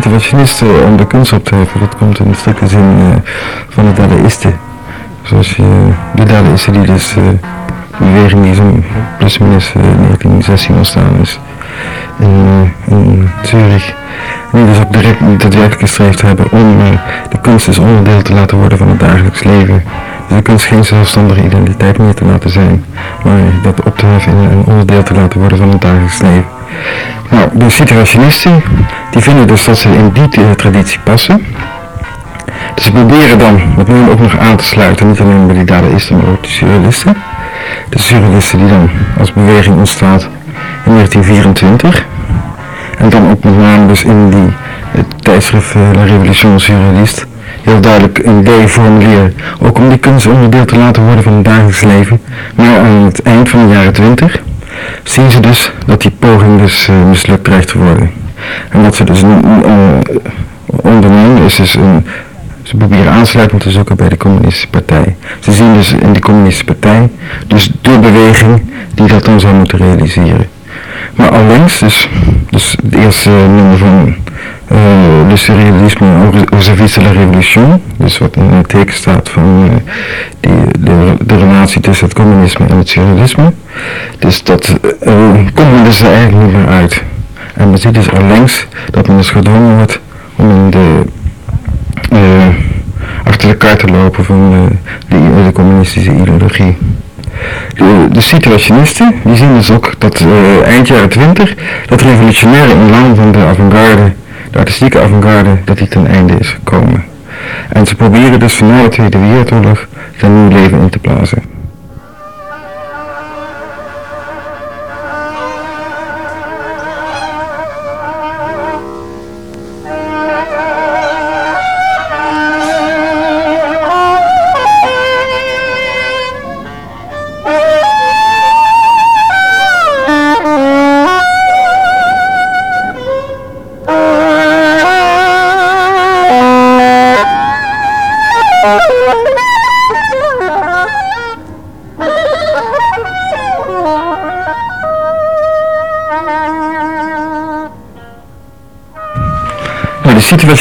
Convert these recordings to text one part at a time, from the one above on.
situationisten om de kunst op te heffen, dat komt in de stukken zin van de Dadaïsten. Zoals je, de Dadaïsten die dus de beweging die zo'n plus minus 1916 ontstaan is in, in Zurich. Die dus ook direct daadwerkelijk gestreefd hebben om de kunst dus onderdeel te laten worden van het dagelijks leven. Dus de kunst geen zelfstandige identiteit meer te laten zijn, maar dat op te heffen een onderdeel te laten worden van het dagelijks leven. Nou, de situationisten, die vinden dus dat ze in die traditie passen. Dus ze proberen dan met name ook nog aan te sluiten, niet alleen bij die dadaïsten, maar ook de surrealisten. De surrealisten die dan als beweging ontstaat in 1924. En dan ook met name dus in die tijdschrift La Révolution Surrealiste heel duidelijk een idee formuleren. Ook om die kunst onderdeel te laten worden van het dagelijks leven. Maar aan het eind van de jaren 20 zien ze dus dat die poging dus uh, mislukt dreigt te worden. En wat ze dus uh, ondernemen is dus een, ze proberen aansluiting te zoeken bij de communistische partij. Ze zien dus in de communistische partij dus de beweging die dat dan zou moeten realiseren. Maar allengs, dus, dus het eerste nummer van uh, le surrealisme au service de la révolution, dus wat in het teken staat van uh, die, de, de, relatie tussen het communisme en het surrealisme. Dus dat uh, komt dus eigenlijk niet meer uit. En men ziet dus allengs dat men dus gedwongen wordt om in de, achter de kaart te lopen van de, de communistische ideologie. De, situationisten die zien dus ook dat uh, eind jaren 20 dat revolutionaire inlang van de avant-garde de artistieke avant-garde, dat die ten einde is gekomen. En ze proberen dus na de Tweede Wereldoorlog zijn nieuw leven in te blazen.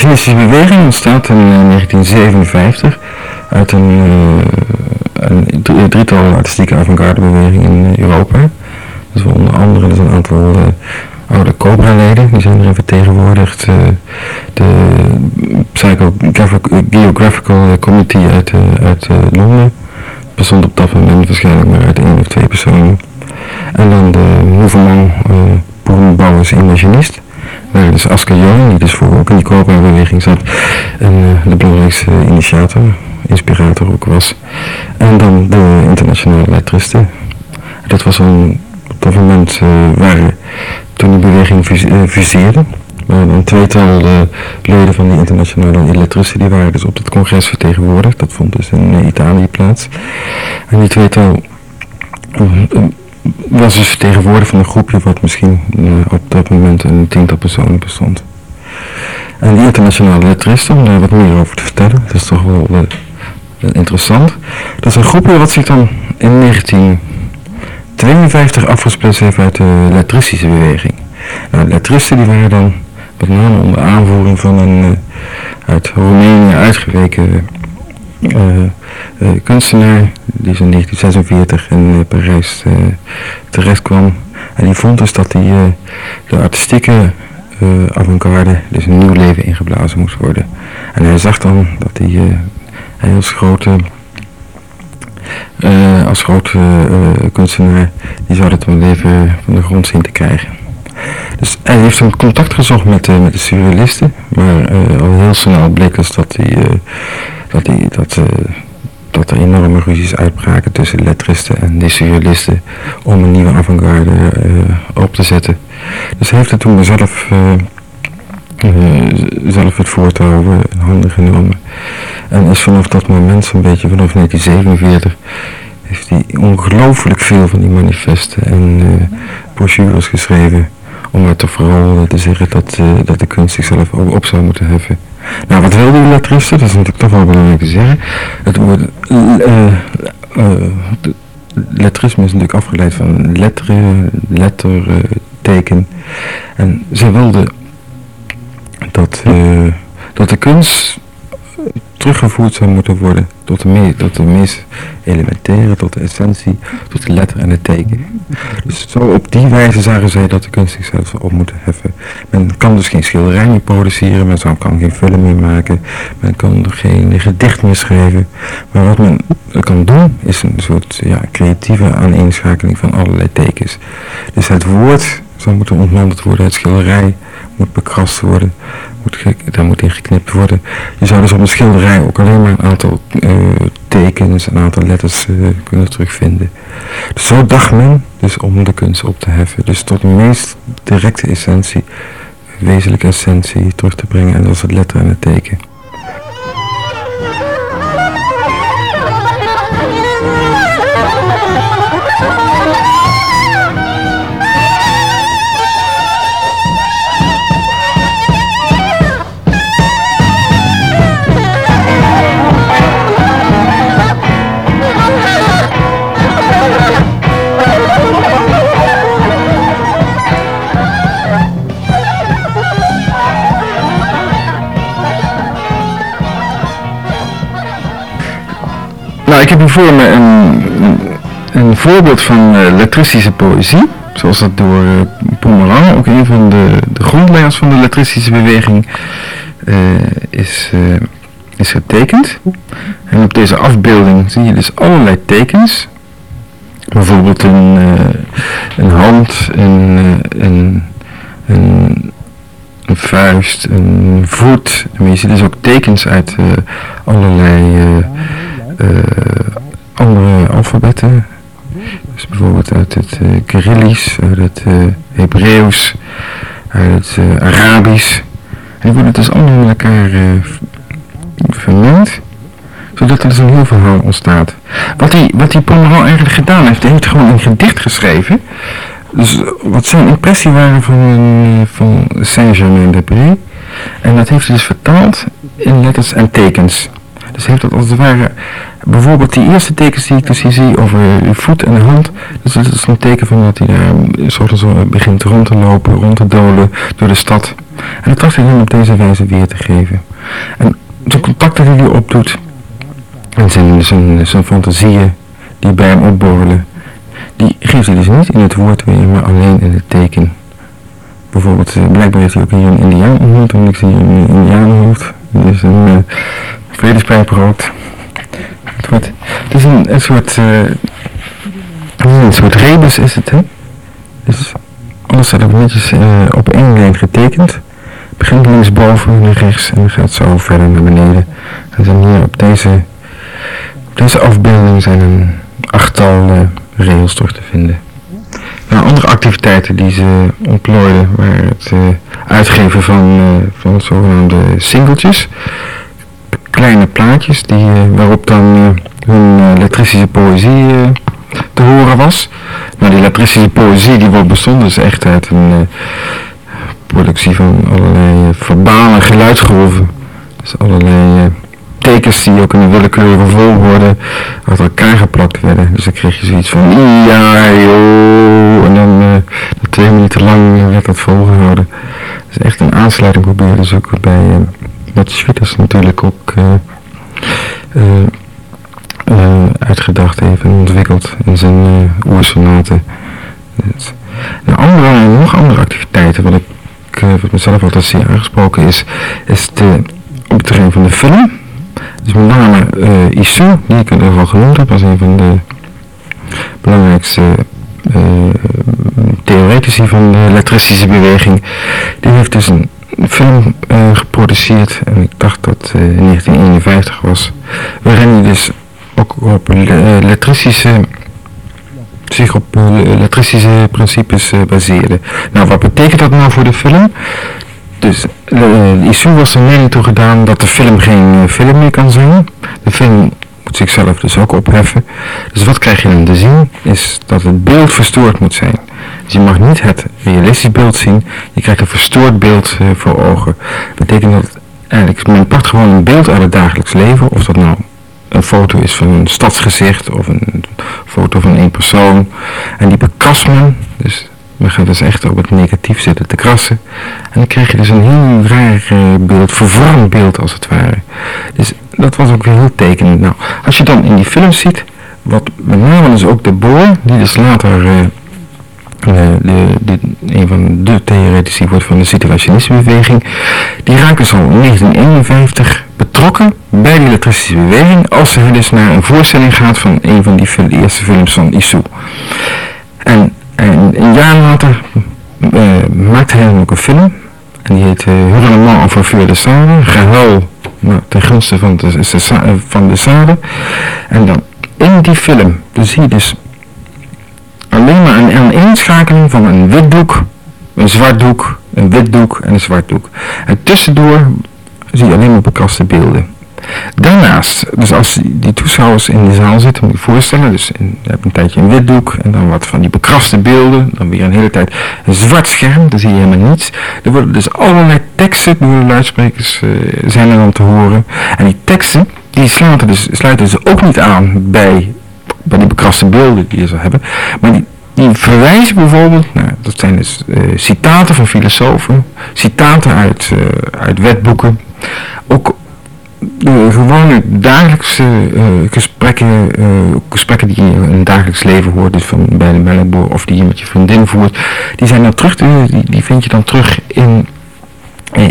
Situationistische beweging ontstaat in 1957 eh, uit een, uh, een drietal artistieke avant-garde bewegingen in Europa. Dus onder andere een aantal uh, oude Cobra-leden, die zijn erin vertegenwoordigd. Uh, de Psycho-Geographical Committee uit, uit Londen bestond op dat moment waarschijnlijk maar uit één of twee personen. En dan de Mouvement uh, Boerenbouwers dus Asker Jong, die dus voor ook in die Cobra-beweging zat, en uh, de belangrijkste initiator, inspirator ook was. En dan de internationale lettristen. Dat was een, op dat moment uh, toen die beweging fuseerde, uh, waren een tweetal leden van die internationale lettristen, die waren dus op het congres vertegenwoordigd. Dat vond dus in Italië plaats. En die tweetal was dus vertegenwoordigd van een groepje wat misschien uh, op dat moment een tiental personen bestond. En die internationale letteristen, om daar wat meer over te vertellen, dat is toch wel interessant. Dat is een groepje wat zich dan in 1952 afgesplitst heeft uit de letristische beweging. Nou, de lettristen die waren dan met name onder aanvoering van een uh, uit Roemenië uitgeweken kunstenaar die in 1946 in uh, Parijs terecht kwam. En die vond dus dat die, de artistieke avant-garde dus een nieuw leven ingeblazen moest worden. En hij zag dan dat hij, als grote, als grote kunstenaar, die zou het leven van de grond zien te krijgen. Dus hij heeft een contact gezocht met, met de surrealisten, maar al heel snel bleek dus dat hij dat, die, dat, uh, dat er enorme ruzies uitbraken tussen lettristen en surrealisten om een nieuwe avant-garde uh, op te zetten. Dus hij heeft er toen zelf, uh, zelf het voortouw in handen genomen. En is vanaf dat moment, zo'n beetje vanaf 1947, heeft hij ongelooflijk veel van die manifesten en brochures geschreven. Om maar toch vooral te zeggen dat, dat de kunst zichzelf op zou moeten heffen. Nou, wat wil die? Dat is natuurlijk toch wel belangrijk te zeggen. Het woord uh, uh, lettrisme is natuurlijk afgeleid van letteren, letterteken. en ze wilden dat, dat de kunst teruggevoerd zou moeten worden tot de, me tot de meest elementaire, tot de essentie, tot de letter en het teken. Dus zo op die wijze zagen zij dat de kunst zichzelf op moeten heffen. Men kan dus geen schilderij meer produceren, men kan geen film meer maken, men kan geen gedicht meer schrijven. Maar wat men kan doen is een soort ja, creatieve aaneenschakeling van allerlei tekens. Dus het woord zou moeten ontmanteld worden, het schilderij moet bekrast worden, daar moet in geknipt worden. Je zou dus op een schilderij ook alleen maar een aantal uh, een aantal letters uh, kunnen terugvinden. Dus zo dacht men dus om de kunst op te heffen. Dus tot de meest directe essentie, wezenlijke essentie terug te brengen. En dat is het letter en het teken. Ik heb hier voor me een, een voorbeeld van uh, poëzie. Zoals dat door uh, Pomeran, ook een van de, de grondleggers van de letristische beweging, uh, is, is getekend. En op deze afbeelding zie je dus allerlei tekens. Bijvoorbeeld een, een hand, een, een, een, vuist, een voet. En je ziet dus ook tekens uit allerlei andere alfabetten. Dus bijvoorbeeld uit het uh, Kyrillisch, uit het uh, Hebreeuws, uit het Arabisch. En die worden dus allemaal met elkaar vermengd zodat er dus een heel verhaal ontstaat. Wat die, wat die eigenlijk gedaan heeft, hij heeft gewoon een gedicht geschreven. Dus wat zijn impressie waren van, van Saint-Germain-des-Prés. En dat heeft hij dus vertaald in letters en tekens. Dus heeft dat als het ware, bijvoorbeeld die eerste tekens die ik dus zie over uw voet en de hand, dus dat is een teken van dat hij daar soort zo begint rond te lopen, rond te dolen door de stad. En dat tracht hij dan op deze wijze weer te geven. En zijn contacten die hij opdoet, en zijn, zijn, zijn fantasieën die bij hem opborrelen, die geeft hij dus niet in het woord weer, maar alleen in het teken. Bijvoorbeeld, eh, blijkbaar heeft hij ook hier een indiaan ontmoet, en ik zie een indianenhoofd. Dus een, vredespijp. Het, het is een, soort, uh, een soort rebus is het, hè? Dus alles staat ook netjes uh, op één lijn getekend. Het begint linksboven, naar rechts en gaat zo verder naar beneden. En hier op deze, op deze afbeelding zijn een achttal uh, rails terug te vinden. Nou, andere activiteiten die ze ontplooiden waren het uitgeven van, van zogenaamde singeltjes kleine plaatjes die, eh, waarop dan eh, hun eh, letristische poëzie te horen was. Nou, die letristische poëzie die wordt bestond dus echt uit een productie van allerlei verbale geluidsgolven. Dus allerlei tekens die ook in een willekeurige volgorde uit elkaar geplakt werden. Dus dan kreeg je zoiets van ja, joh, en dan uh, twee minuten lang werd dat volgehouden. Dus echt een aansluiting proberen zoeken bij dat Schwitters natuurlijk ook uh, uh, uitgedacht heeft en ontwikkeld in zijn oersonaten. Dus, andere, nog andere activiteiten, wat ik wat mezelf altijd zeer aangesproken is, is de, op het terrein van de film. Dus met name Issou, die ik er al genoemd heb, als een van de belangrijkste theoretici van de elektrische beweging. Die heeft dus een film uh, geproduceerd en ik dacht dat het uh, in 1951 was, waarin hij dus ook op elektrische eh, zich op elektrische principes baseerde. Nou, wat betekent dat nou voor de film? Dus uh, Issou was er mening toe gedaan dat de film geen film meer kan zijn. De film zichzelf dus ook opheffen. Dus wat krijg je dan te zien? Is dat het beeld verstoord moet zijn. Dus je mag niet het realistisch beeld zien. Je krijgt een verstoord beeld uh, voor ogen. Dat betekent dat eigenlijk, men pakt gewoon een beeld uit het dagelijks leven. Of dat nou een foto is van een stadsgezicht of een foto van één persoon. En die bekast men. Dus We gaan dus echt op het negatief zitten te krassen. En dan krijg je dus een heel raar uh, beeld, vervormd beeld als het ware. Dus dat was ook weer heel tekenend. Nou, als je dan in die film ziet, wat met name dus ook de boer, die dus later uh, de, de, een van de theoretici wordt van de situationistenbeweging, die raakt dus al in 1951 betrokken bij die elektrische beweging als hij dus naar een voorstelling gaat van een van die eerste films van Issou. En, en een jaar later uh, maakte hij ook een film en die heet uh, Hurlement en de Sade, gehuil nou, ten gunste van de, van de Sade. En dan in die film, zie je dus alleen maar een aaneenschakeling van een wit doek, een zwart doek, een wit doek en een zwart doek. En tussendoor zie je alleen maar bekraste beelden. Daarnaast, dus als die toeschouwers in de zaal zitten, moet je voorstellen, dus in, je hebt een tijdje een wit doek en dan wat van die bekraste beelden, dan weer een hele tijd een zwart scherm, dan zie je helemaal niets. Er worden dus allerlei teksten door de luidsprekers uh, zijn er dan te horen. En die teksten, die sluiten dus, sluiten dus ook niet aan bij, bij die bekraste beelden die je zou hebben, maar die, die verwijzen bijvoorbeeld, nou, dat zijn dus uh, citaten van filosofen, citaten uit, uh, uit wetboeken, ook de gewone dagelijkse uh, gesprekken, uh, gesprekken die je in een dagelijks leven hoort, dus van bij de melkboer of die je met je vriendin voert, die zijn dan terug, die, die vind je dan terug in,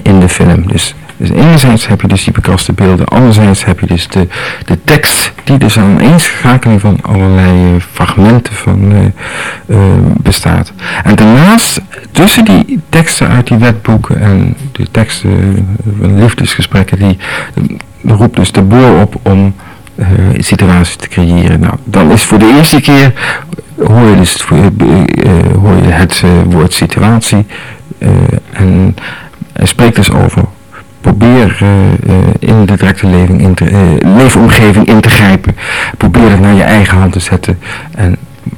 in de film. Dus dus enerzijds heb je dus die bekraste beelden, anderzijds heb je dus de, de tekst die dus aan een eenschakeling van allerlei fragmenten van uh, uh, bestaat. En daarnaast, tussen die teksten uit die wetboeken en de teksten van liefdesgesprekken, die roept dus de boer op om situaties te creëren. Nou, dan is voor de eerste keer hoor je dus hoor je het woord situatie en hij spreekt dus over Probeer uh, in de directe in te, uh, leefomgeving in te grijpen. Probeer het naar je eigen hand te zetten en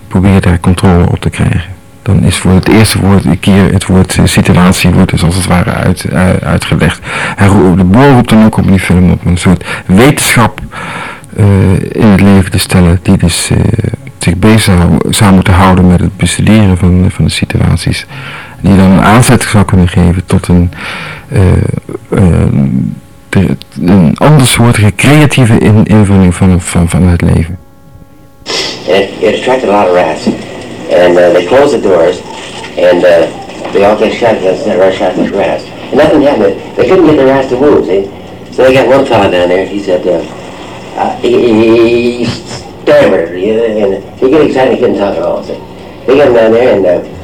probeer daar controle op te krijgen. Dan is voor het eerste woord, een keer het woord situatie wordt dus als het ware uit, uitgelegd. En de boer roept dan ook op die film op een soort wetenschap in het leven te stellen die dus zich bezig zou, zou, moeten houden met het bestuderen van, van de situaties. Die dan een aanzet zou kunnen geven tot een uh, een andersoortige creatieve in, invulling van, van, van het leven. And it, it attracted a lot of rats. And uh, they closed the doors and uh, they all get shot against that against rats. And nothing happened. They couldn't get the rats to move, see? So they got one fellow down there, he said, uh, uh, he, he stammered, and he got excited, he couldn't talk at all, see? They got him down there and uh,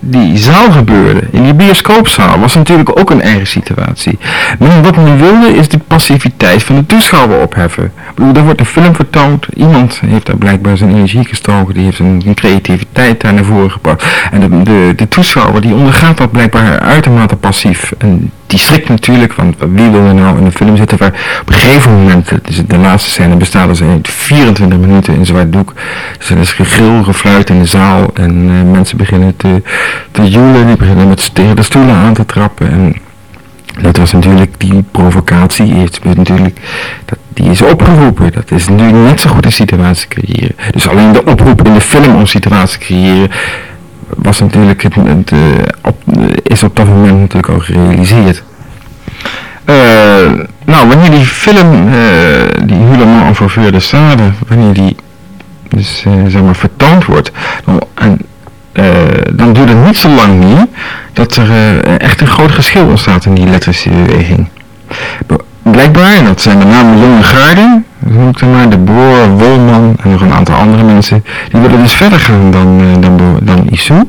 die zaal gebeurde, in die bioscoopzaal, was natuurlijk ook een eigen situatie. Maar wat men wilde is de passiviteit van de toeschouwer opheffen. Ik er wordt een film vertoond, iemand heeft daar blijkbaar zijn energie gestoken, die heeft een, creativiteit daar naar voren gebracht. En de, de, de toeschouwer die ondergaat dat blijkbaar uitermate passief. En die schrikt natuurlijk, want wie wil er nou in een film zitten waar op een gegeven moment, dus de laatste scène bestaat uit 24 minuten in zwart doek. Dus er is gegril, gefluit in de zaal en uh, mensen beginnen te, te joelen, die beginnen met tegen de stoelen aan te trappen. En dat was natuurlijk die provocatie, is natuurlijk, dat, die is opgeroepen. Dat is nu net zo goed een situatie creëren. Dus alleen de oproep in de film om situatie te creëren was natuurlijk het, op, is op dat moment natuurlijk al gerealiseerd. Uh, nou, wanneer die film, uh, die Hulement over de Sade, wanneer die dus, zeg maar vertoond wordt, dan, dan duurt het niet zo lang meer dat er echt een groot geschil ontstaat in die elektrische beweging. Blijkbaar, en dat zijn de namen Jonge Garden, noem maar, de Boer, Wolman en nog een aantal andere mensen, die willen dus verder gaan dan, dan, dan Issou.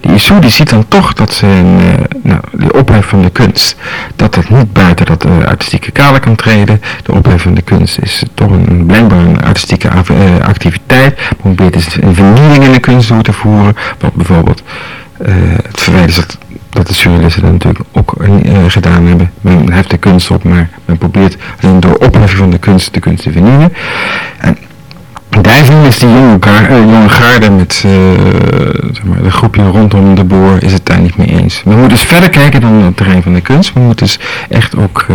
Die Issou die ziet dan toch dat ze uh, nou, de ophef van de kunst, dat het niet buiten dat uh, artistieke kader kan treden. De ophef van de kunst is toch een, blijkbaar een artistieke uh, activiteit. Probeert dus een vernieling in de kunst door te voeren. Wat bijvoorbeeld het verwijt is dat, dat de surrealisten dat natuurlijk ook gedaan hebben. Men heft de kunst op, maar men probeert door opheffing van de kunst de kunst te vernieuwen. En Dijven is die jonge, gar, uh, met uh, zeg maar, de groepje rondom de boer is het daar niet mee eens. We moeten dus verder kijken dan het terrein van de kunst. We moeten dus echt ook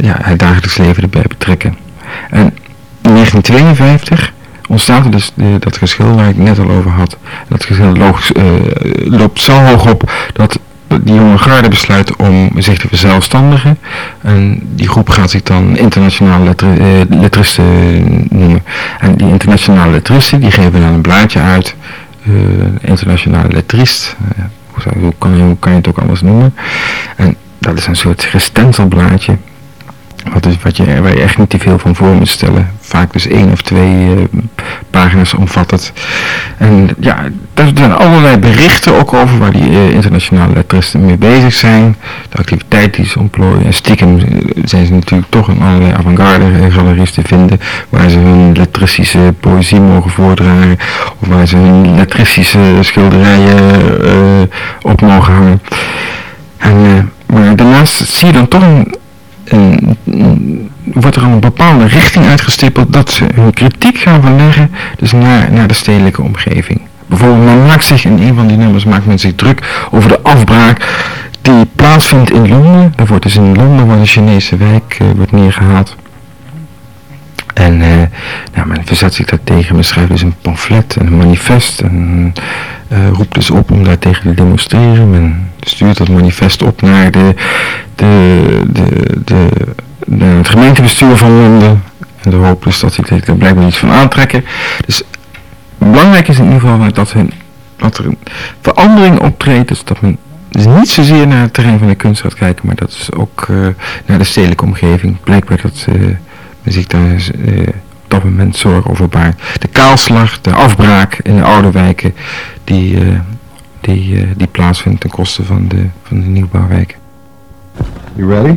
ja, het dagelijks leven erbij betrekken. En in 1952 ontstaat dus dat geschil waar ik net al over had. Dat geschil logisch, loopt zo hoog op dat die jonge garde besluit om zich te verzelfstandigen. En die groep gaat zich dan internationale letter, eh, lettristen noemen. En die internationale lettristen die geven dan een blaadje uit. Internationale lettrist. Uh, hoe, kan je, hoe kan je het ook anders noemen? En dat is een soort gestenselblaadje. Wat, is, wat je, waar je echt niet te veel van voor moet stellen. Vaak dus één of twee uh, pagina's omvat het. En ja, er zijn allerlei berichten ook over waar die uh, internationale letteristen mee bezig zijn. De activiteit die ze ontplooien. En stiekem zijn ze natuurlijk toch een allerlei avant-garde galeries te vinden. Waar ze hun lettristische poëzie mogen voordragen. Of waar ze hun lettristische schilderijen op mogen hangen. En, maar daarnaast zie je dan toch een en wordt er een bepaalde richting uitgestippeld dat ze hun kritiek gaan verleggen dus naar, naar de stedelijke omgeving. Bijvoorbeeld, men maakt zich in een van die nummers maakt men zich druk over de afbraak die plaatsvindt in Londen. Er wordt dus in Londen waar de Chinese wijk uh, wordt neergehaald. En uh, nou, men verzet zich daartegen, men schrijft dus een pamflet en een manifest en uh, roept dus op om daartegen te demonstreren. Men stuurt dat manifest op naar de, de, de, de, het gemeentebestuur van Londen. En de hoop is dat zich er blijkbaar iets van aantrekken. Dus belangrijk is in ieder geval dat, er een verandering optreedt. Dus dat men dus niet zozeer naar het terrein van de kunst gaat kijken, maar dat is ook uh, naar de stedelijke omgeving. Blijkbaar dat uh, men zich daar uh, op dat moment zorgen over baart. De kaalslag, de afbraak in de oude wijken, die, die, die plaatsvindt ten koste van de, van de nieuwbouwwijken. You ready?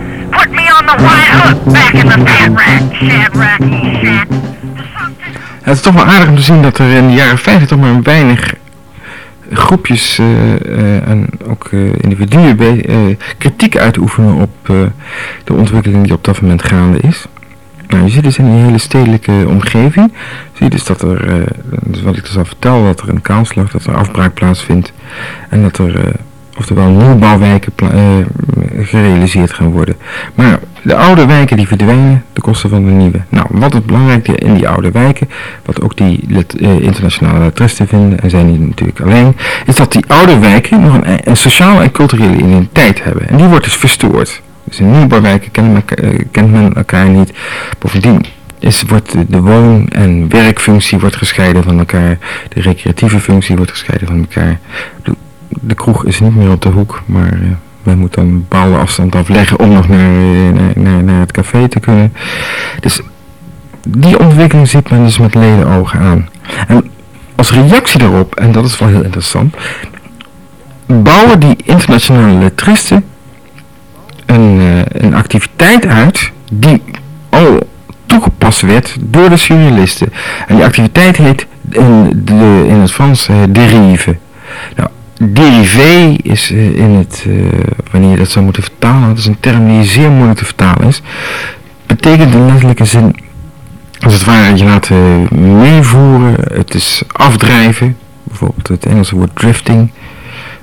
Put me on the hook back in the. Het is toch wel aardig om te zien dat er in de jaren 50 toch maar weinig groepjes uh, uh, en ook uh, individuen kritiek uitoefenen op de ontwikkeling die op dat moment gaande is. Nou, je ziet dus in die hele stedelijke omgeving, zie je dus dat er, dus wat ik dus al vertel, dat er een kaalslag, dat er afbraak plaatsvindt en dat er oftewel nieuwbouwwijken gerealiseerd gaan worden. Maar de oude wijken die verdwijnen ten koste van de nieuwe. Nou, wat het belangrijke in die oude wijken, wat ook die uh, internationale lettristen vinden, en zijn die natuurlijk alleen, is dat die oude wijken nog een, een sociale en culturele identiteit hebben. En die wordt dus verstoord. Dus in nieuwbouwwijken kent men, uh, kent men elkaar niet. Bovendien is, wordt de woon- en werkfunctie wordt gescheiden van elkaar. De recreatieve functie wordt gescheiden van elkaar. De, de kroeg is niet meer op de hoek, maar... Uh, men moet dan een bepaalde afstand afleggen om nog naar, naar, naar, naar het café te kunnen. Dus die ontwikkeling ziet men dus met ledenogen aan. En als reactie daarop, en dat is wel heel interessant, bouwen die internationale lettristen een, uh, een activiteit uit die al toegepast werd door de surrealisten. En die activiteit heet in, de, in het Frans uh, derive. Nou, derivé is uh, in het, uh, wanneer je dat zou moeten vertalen, dat is een term die zeer moeilijk te vertalen is, betekent in letterlijke zin, als het ware je laten meevoeren, het is afdrijven, bijvoorbeeld het Engelse woord drifting,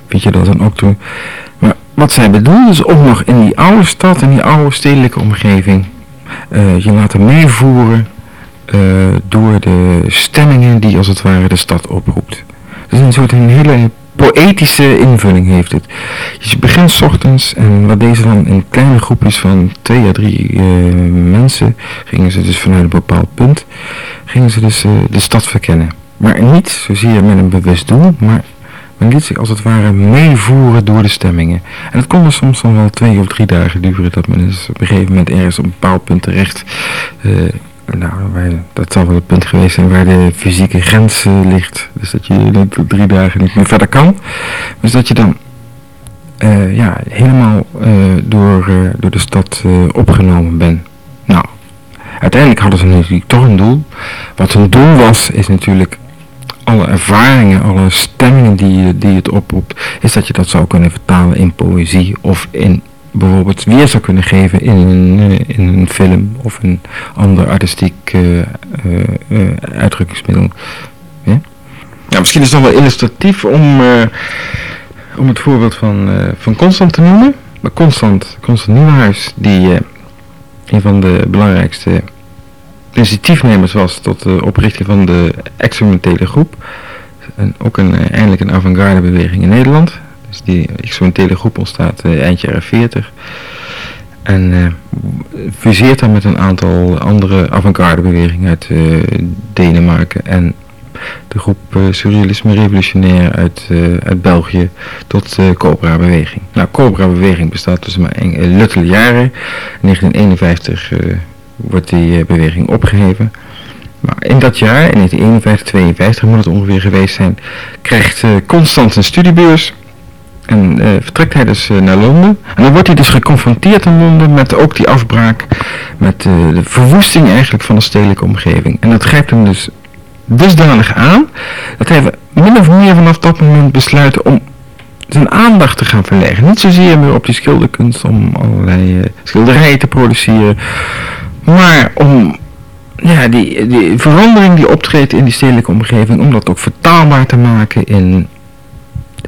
weet je dat dan ook doen. Maar wat zij bedoelen is ook nog in die oude stad, in die oude stedelijke omgeving, je laten meevoeren door de stemmingen die als het ware de stad oproept. Dus een soort een hele poëtische invulling heeft het. Dus je begint s ochtends en wat deze dan in kleine groepjes van twee à drie uh, mensen, gingen ze dus vanuit een bepaald punt, gingen ze dus uh, de stad verkennen. Maar niet zozeer met een bewust doel, maar men liet zich als het ware meevoeren door de stemmingen. En het kon er soms dan wel twee of drie dagen duren dat men dus op een gegeven moment ergens op een bepaald punt terecht uh, nou, dat zal wel het punt geweest zijn waar de fysieke grens eh, ligt. Dus dat je drie dagen niet meer verder kan. Dus dat je dan eh, ja, helemaal eh, door, door de stad opgenomen bent. Nou, uiteindelijk hadden ze natuurlijk toch een doel. Wat hun doel was, is natuurlijk alle ervaringen, alle stemmingen die, die het oproept, is dat je dat zou kunnen vertalen in poëzie of in bijvoorbeeld weer zou kunnen geven in een, eh, in een film of een ander artistiek eh, eh, uitdrukkingsmiddel. Ja? Misschien is het nog wel illustratief om, om het voorbeeld van, van Constant te noemen. Maar Constant, Constant Nieuwenhuis, die een van de belangrijkste initiatiefnemers was tot de oprichting van de experimentele groep. En ook een, eindelijk een avant-garde beweging in Nederland. Dus die experimentele groep ontstaat eh, eind jaren 40. En eh, fuseert dan met een aantal andere avant-garde bewegingen uit eh, Denemarken en de groep Surrealisme Revolutionair uit, uit België tot de Cobra Beweging. Nou, Cobra Beweging bestaat dus maar een, luttele jaren. In 1951 eh, wordt die beweging opgeheven. Maar in dat jaar, in 1951, 52 moet het ongeveer geweest zijn, krijgt Constant een studiebeurs. En eh, vertrekt hij dus eh, naar Londen. En dan wordt hij dus geconfronteerd in Londen met ook die afbraak, met eh, de verwoesting eigenlijk van de stedelijke omgeving. En dat grijpt hem dus dusdanig aan, dat hij min of meer vanaf dat moment besluit om zijn aandacht te gaan verleggen. Niet zozeer meer op die schilderkunst, om allerlei schilderijen te produceren, maar om ja, die, die verandering die optreedt in die stedelijke omgeving, om dat ook vertaalbaar te maken in,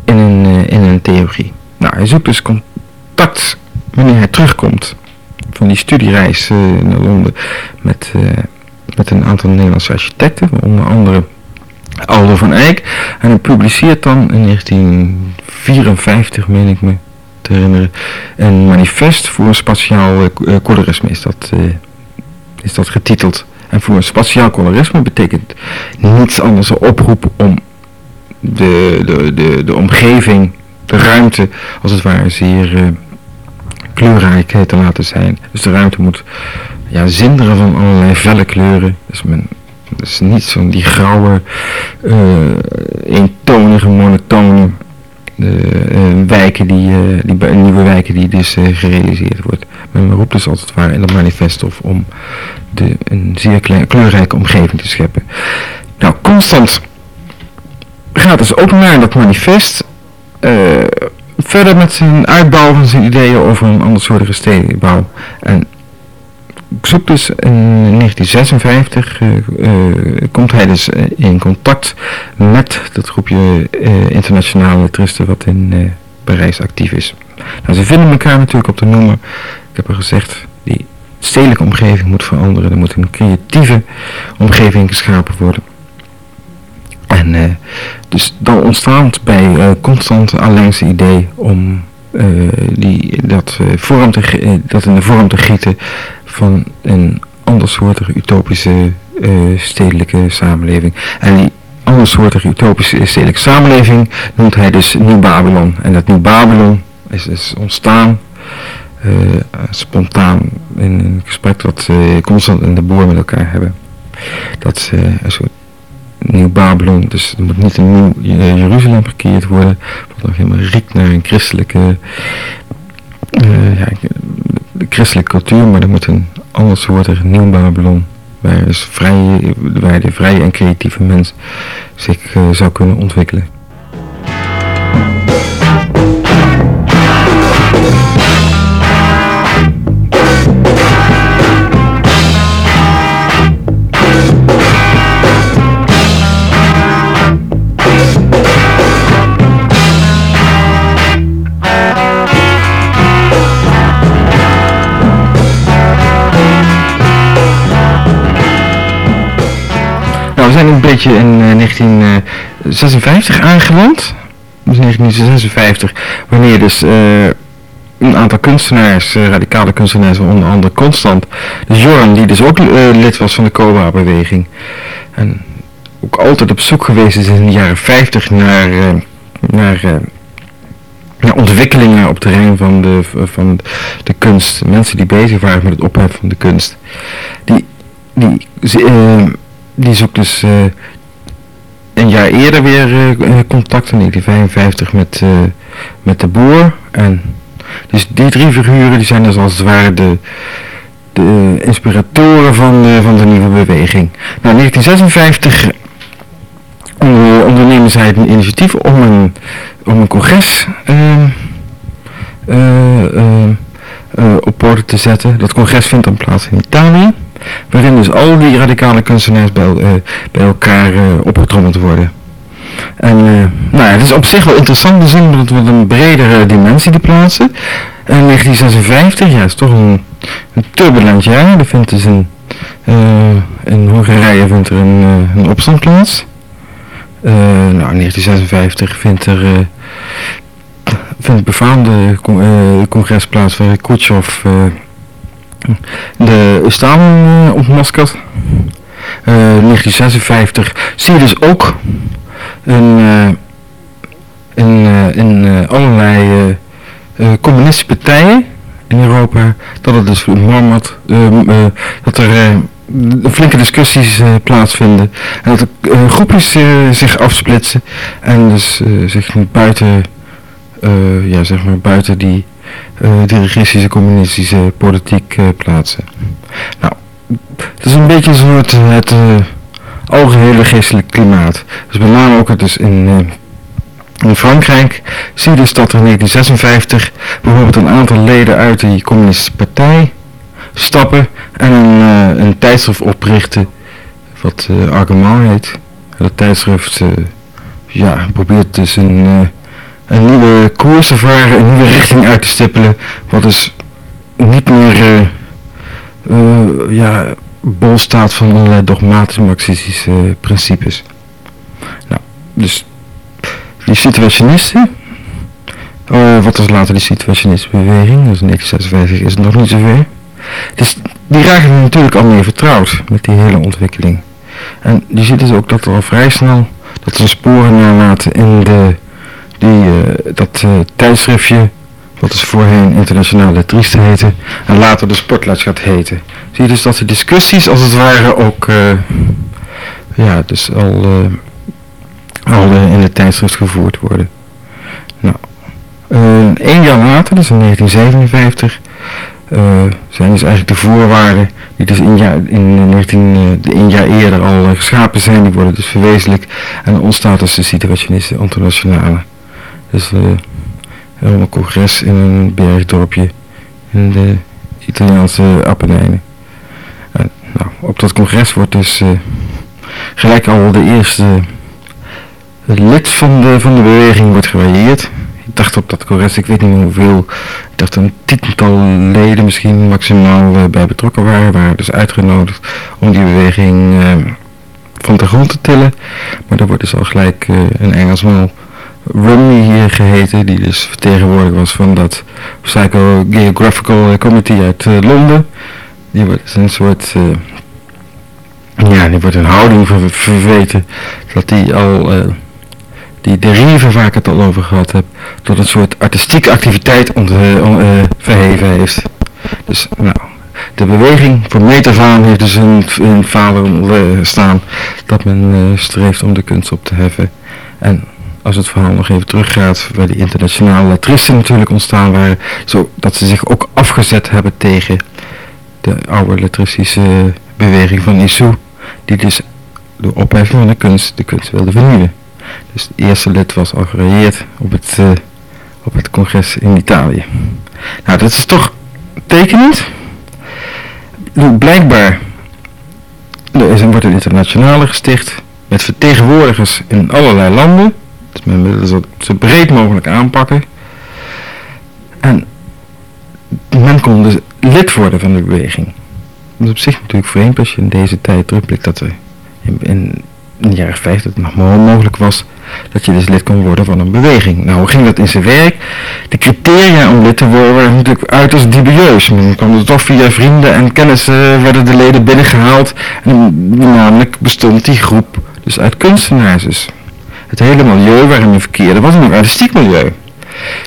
in, een, eh, in theorie. Nou, hij zoekt dus contact wanneer hij terugkomt van die studiereis eh, naar Londen met, eh, met een aantal Nederlandse architecten, onder andere Aldo van Eyck. En hij publiceert dan in 1954, meen ik me te herinneren, een manifest voor een spatiaal eh, colorisme is dat, is dat getiteld. En voor een spatiaal colorisme betekent niets anders een oproep om de, de, de, de omgeving, de ruimte, als het ware zeer eh, kleurrijk eh, te laten zijn. Dus de ruimte moet ja, zinderen van allerlei felle kleuren. Dus men, dus niet zo'n die grauwe, eh eentonige, monotone wijken die, eh, die nieuwe wijken die dus gerealiseerd wordt. Men roept dus als het ware in dat manifest op om de, een zeer kleurrijke omgeving te scheppen. Nou, Constant gaat dus ook naar dat manifest. eh, verder met zijn uitbouw van zijn ideeën over een andersoortige stedenbouw. En zoekt dus in 1956 eh, eh, komt hij dus in contact met dat groepje internationale toeristen wat in Parijs actief is. Nou, ze vinden elkaar natuurlijk op de noemer. Ik heb al gezegd, die stedelijke omgeving moet veranderen. Er moet een creatieve omgeving geschapen worden. En eh, dus dan ontstaat bij eh, constant Alleense idee om eh, die, dat, vorm te, dat in de vorm te gieten van een andersoortige utopische stedelijke samenleving. En die andersoortige utopische stedelijke samenleving noemt hij dus Nieuw Babylon. En dat Nieuw Babylon is, is ontstaan eh, spontaan in een gesprek dat eh, Constant en de Boer met elkaar hebben. Dat een soort nieuw Babylon, dus er moet niet een nieuw eh, Jeruzalem gecreëerd worden, wat nog helemaal riekt naar een christelijke, eh, ja, christelijke cultuur, maar er moet een andersoortig nieuw Babylon, waar, dus vrije, waar de vrije en creatieve mens zich eh, zou kunnen ontwikkelen. Zijn een beetje in eh, 1956 aangeland. Dus 1956, wanneer dus eh, een aantal kunstenaars, eh, radicale kunstenaars, onder andere Constant, dus Joran, die dus ook eh, lid was van de Cobra-beweging. En ook altijd op zoek geweest is in de jaren 50 naar, eh, naar, eh, ontwikkelingen op het terrein van de, van de kunst. Mensen die bezig waren met het opheffen van de kunst. Die die, ze- eh, die zoekt dus eh, een jaar eerder weer eh, contact in 1955 met, met de boer. En dus die drie figuren die zijn dus als het ware de, de inspiratoren van, eh, van de nieuwe beweging. Nou, in 1956 onder- ondernemen zij een initiatief om een, om een congres ehm, eh, eh, eh, op poten te zetten. Dat congres vindt dan plaats in Italië, waarin dus al die radicale kunstenaars bij, eh, bij elkaar eh, opgetrommeld worden. En eh, nou ja, het is op zich wel interessant te zien dat wat een bredere dimensie te plaatsen. En 1956, ja, is toch een, een turbulent jaar. Er vindt dus een, in Hongarije vindt er een, een opstand plaats. Nou, in 1956 vindt er vindt het befaamde con- congres plaats waar Khrushchev eh, de Stalin eh, ontmaskert. Eh 1956 zie je dus ook in, in, eh, eh, allerlei communistische partijen in Europa. Dat het dus marmert, eh, eh, dat er flinke discussies plaatsvinden. En dat er groepjes zich afsplitsen. En dus zich buiten, eh, ja, zeg maar buiten die dirigistische communistische politiek eh, plaatsen. Nou, het is een beetje een soort eh, het eh, algehele geestelijk klimaat. Dus met name ook het dus in, eh, in Frankrijk zie je dus dat er in 1956 bijvoorbeeld een aantal leden uit die communistische partij stappen en een, eh, een tijdschrift oprichten wat eh Argement heet. Dat tijdschrift eh, ja, probeert dus een, eh, een nieuwe koers te varen, een nieuwe richting uit te stippelen, wat dus niet meer eh, eh, ja, bol staat van allerlei dogmatische marxistische eh, principes. Nou, dus die situationisten, eh, wat was later die situationistische beweging, dus in 1956 is het nog niet zover. Dus die raken natuurlijk al meer vertrouwd met die hele ontwikkeling. En je ziet dus ook dat er al vrij snel, dat ze sporen nalaten in de, die, eh, dat eh, tijdschriftje, wat dus voorheen internationale trieste heette, en later de Sportlatch gaat heten. Zie je dus dat de discussies als het ware ook, eh, ja, dus al, al in de tijdschrift gevoerd worden. Nou, één jaar later, dus in 1957, eh, zijn dus eigenlijk de voorwaarden die dus in, jaar, in 19, eh, de een jaar eerder al geschapen zijn, die worden dus verwezenlijk en ontstaat dus de Situationisten Internationale. Dus eh een congres in een bergdorpje in de Italiaanse Appenijnen. En, nou, op dat congres wordt dus eh, gelijk al de eerste lid van de, van de beweging wordt gevarieerd. Ik dacht op dat congres, ik weet niet hoeveel, ik dacht een tiental leden misschien maximaal eh, bij betrokken waren, waren dus uitgenodigd om die beweging van de grond te tillen. Maar daar wordt dus al gelijk een Engelsman Romney hier geheten, die dus vertegenwoordiger was van dat Psycho Geographical Committee uit eh, Londen. Die wordt dus een soort, eh, ja, die wordt een houding ver- verweten dat die al, eh, die derive waar ik het al over gehad heb, tot een soort artistieke activiteit ont, on- verheven heeft. Dus, nou, de beweging van meet af aan heeft dus een, een vader staan dat men streeft om de kunst op te heffen. En als het verhaal nog even teruggaat, waar die internationale letristen natuurlijk ontstaan waren, zodat ze zich ook afgezet hebben tegen de oude letristische beweging van Issou, die dus door opheffing van de kunst de kunst wilde vernieuwen. Dus het eerste lid was al gereageerd op het, eh, op het congres in Italië. Nou, dat is toch tekenend. Blijkbaar er is, wordt een internationale gesticht met vertegenwoordigers in allerlei landen. Dus men wil het zo, breed mogelijk aanpakken. En men kon dus lid worden van de beweging. Dat is op zich natuurlijk vreemd als je in deze tijd terugblikt dat er in, in, de jaren 50 het nog mogelijk was dat je dus lid kon worden van een beweging. Nou, hoe ging dat in zijn werk? De criteria om lid te worden waren natuurlijk uiterst dubieus. Men kwam er toch via vrienden en kennissen werden de leden binnengehaald. En namelijk bestond die groep dus uit kunstenaars. Dus het hele milieu waarin men verkeerde was een artistiek milieu.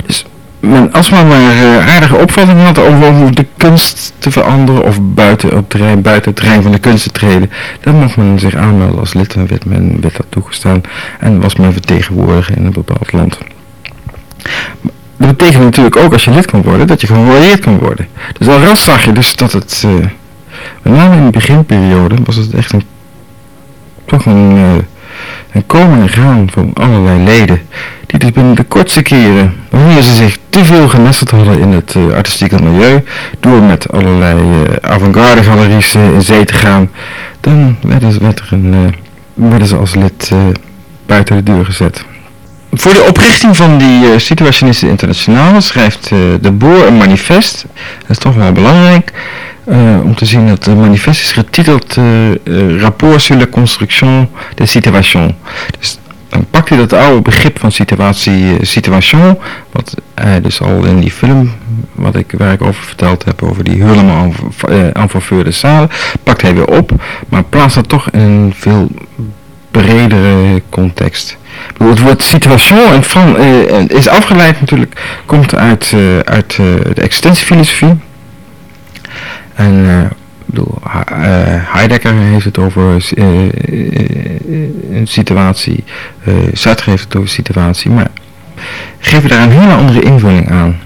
Dus men, als men maar eh, aardige opvatting had over de kunst te veranderen of buiten, op terrein, buiten het terrein van de kunst te treden, dan mocht men zich aanmelden als lid en werd, men, werd dat toegestaan en was men vertegenwoordiger in een bepaald land. Dat betekent natuurlijk ook als je lid kan worden, dat je gehoorleerd kan worden. Dus al ras zag je dus dat het, uh, met name in de beginperiode, was het echt een, toch een, uh, een komen en gaan van allerlei leden. Die dus binnen de kortste keren, wanneer ze zich te veel genesteld hadden in het uh, artistieke milieu, door met allerlei avant-garde galeries in zee te gaan, dan werden, werd er een, werden ze als lid buiten de deur gezet. Voor de oprichting van die uh, Situationisten Internationale schrijft uh, de Boer een manifest. Dat is toch wel belangrijk uh, om te zien dat het manifest is getiteld Rapport sur la construction des situations. Dus dan pakt hij dat oude begrip van situatie, situation, wat hij dus al in die film wat ik, waar ik over verteld heb, over die helemaal en zalen, pakt hij weer op, maar plaatst dat toch in een veel bredere context. Het woord situation en van, is afgeleid natuurlijk, komt uit, uh, uit uh, de existentiefilosofie. En bedoel, Heidegger heeft het over een situatie, Sartre heeft het over situatie, maar geven daar een hele andere invulling aan.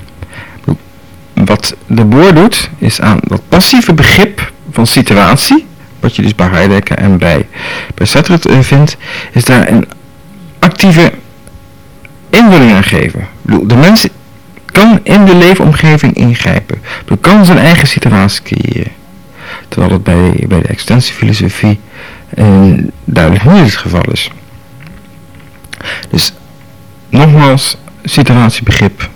Wat de boer doet, is aan dat passieve begrip van situatie, wat je dus bij Heidegger en bij, bij Sartre vindt, is daar een actieve invulling aan geven. De mens kan in de leefomgeving ingrijpen. De kan zijn eigen situatie creëren. Terwijl het bij, bij de extensiefilosofie uh, duidelijk niet het geval is. Dus nogmaals, situatiebegrip